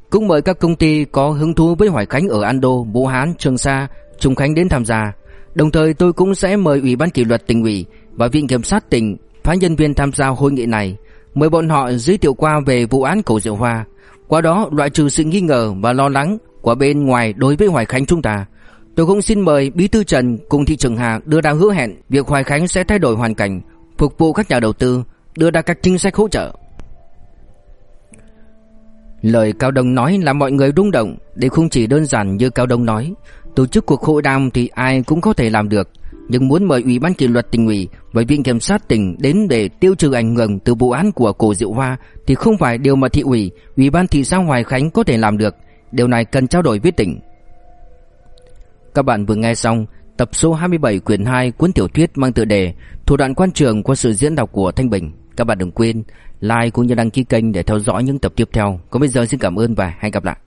cũng mời các công ty có hứng thú với Hoài Khánh ở Ando, Vũ Hán, Trường Sa, Trung Khánh đến tham gia. Đồng thời tôi cũng sẽ mời Ủy ban kỷ luật tỉnh ủy và Viện Kiểm sát tỉnh phái nhân viên tham gia hội nghị này, mời bọn họ giới thiệu qua về vụ án cầu Diệu Hoa, qua đó loại trừ sự nghi ngờ và lo lắng của bên ngoài đối với Hoài Khánh chúng ta. Tôi cũng xin mời Bí thư Trần cùng thị trưởng Hà đưa ra hứa hẹn việc Hoài Khánh sẽ thay đổi hoàn cảnh, phục vụ các nhà đầu tư, đưa ra các chính sách hỗ trợ. Lời Cao Đông nói làm mọi người rung động, để không chỉ đơn giản như Cao Đông nói, tổ chức cuộc hội đàm thì ai cũng có thể làm được, nhưng muốn mời Ủy ban kỷ luật tỉnh ủy và Viện kiểm sát tỉnh đến để tiêu trừ ảnh hưởng từ vụ án của cổ Diệu Hoa thì không phải điều mà thị ủy, Ủy ban thị xã Hoài Khánh có thể làm được, điều này cần trao đổi với tỉnh. Các bạn vừa nghe xong tập số 27 quyển 2 cuốn tiểu thuyết mang tựa đề Thủ đoạn quan trường qua sự diễn đọc của Thanh Bình. Các bạn đừng quên like cũng như đăng ký kênh để theo dõi những tập tiếp theo. Còn bây giờ xin cảm ơn và hẹn gặp lại.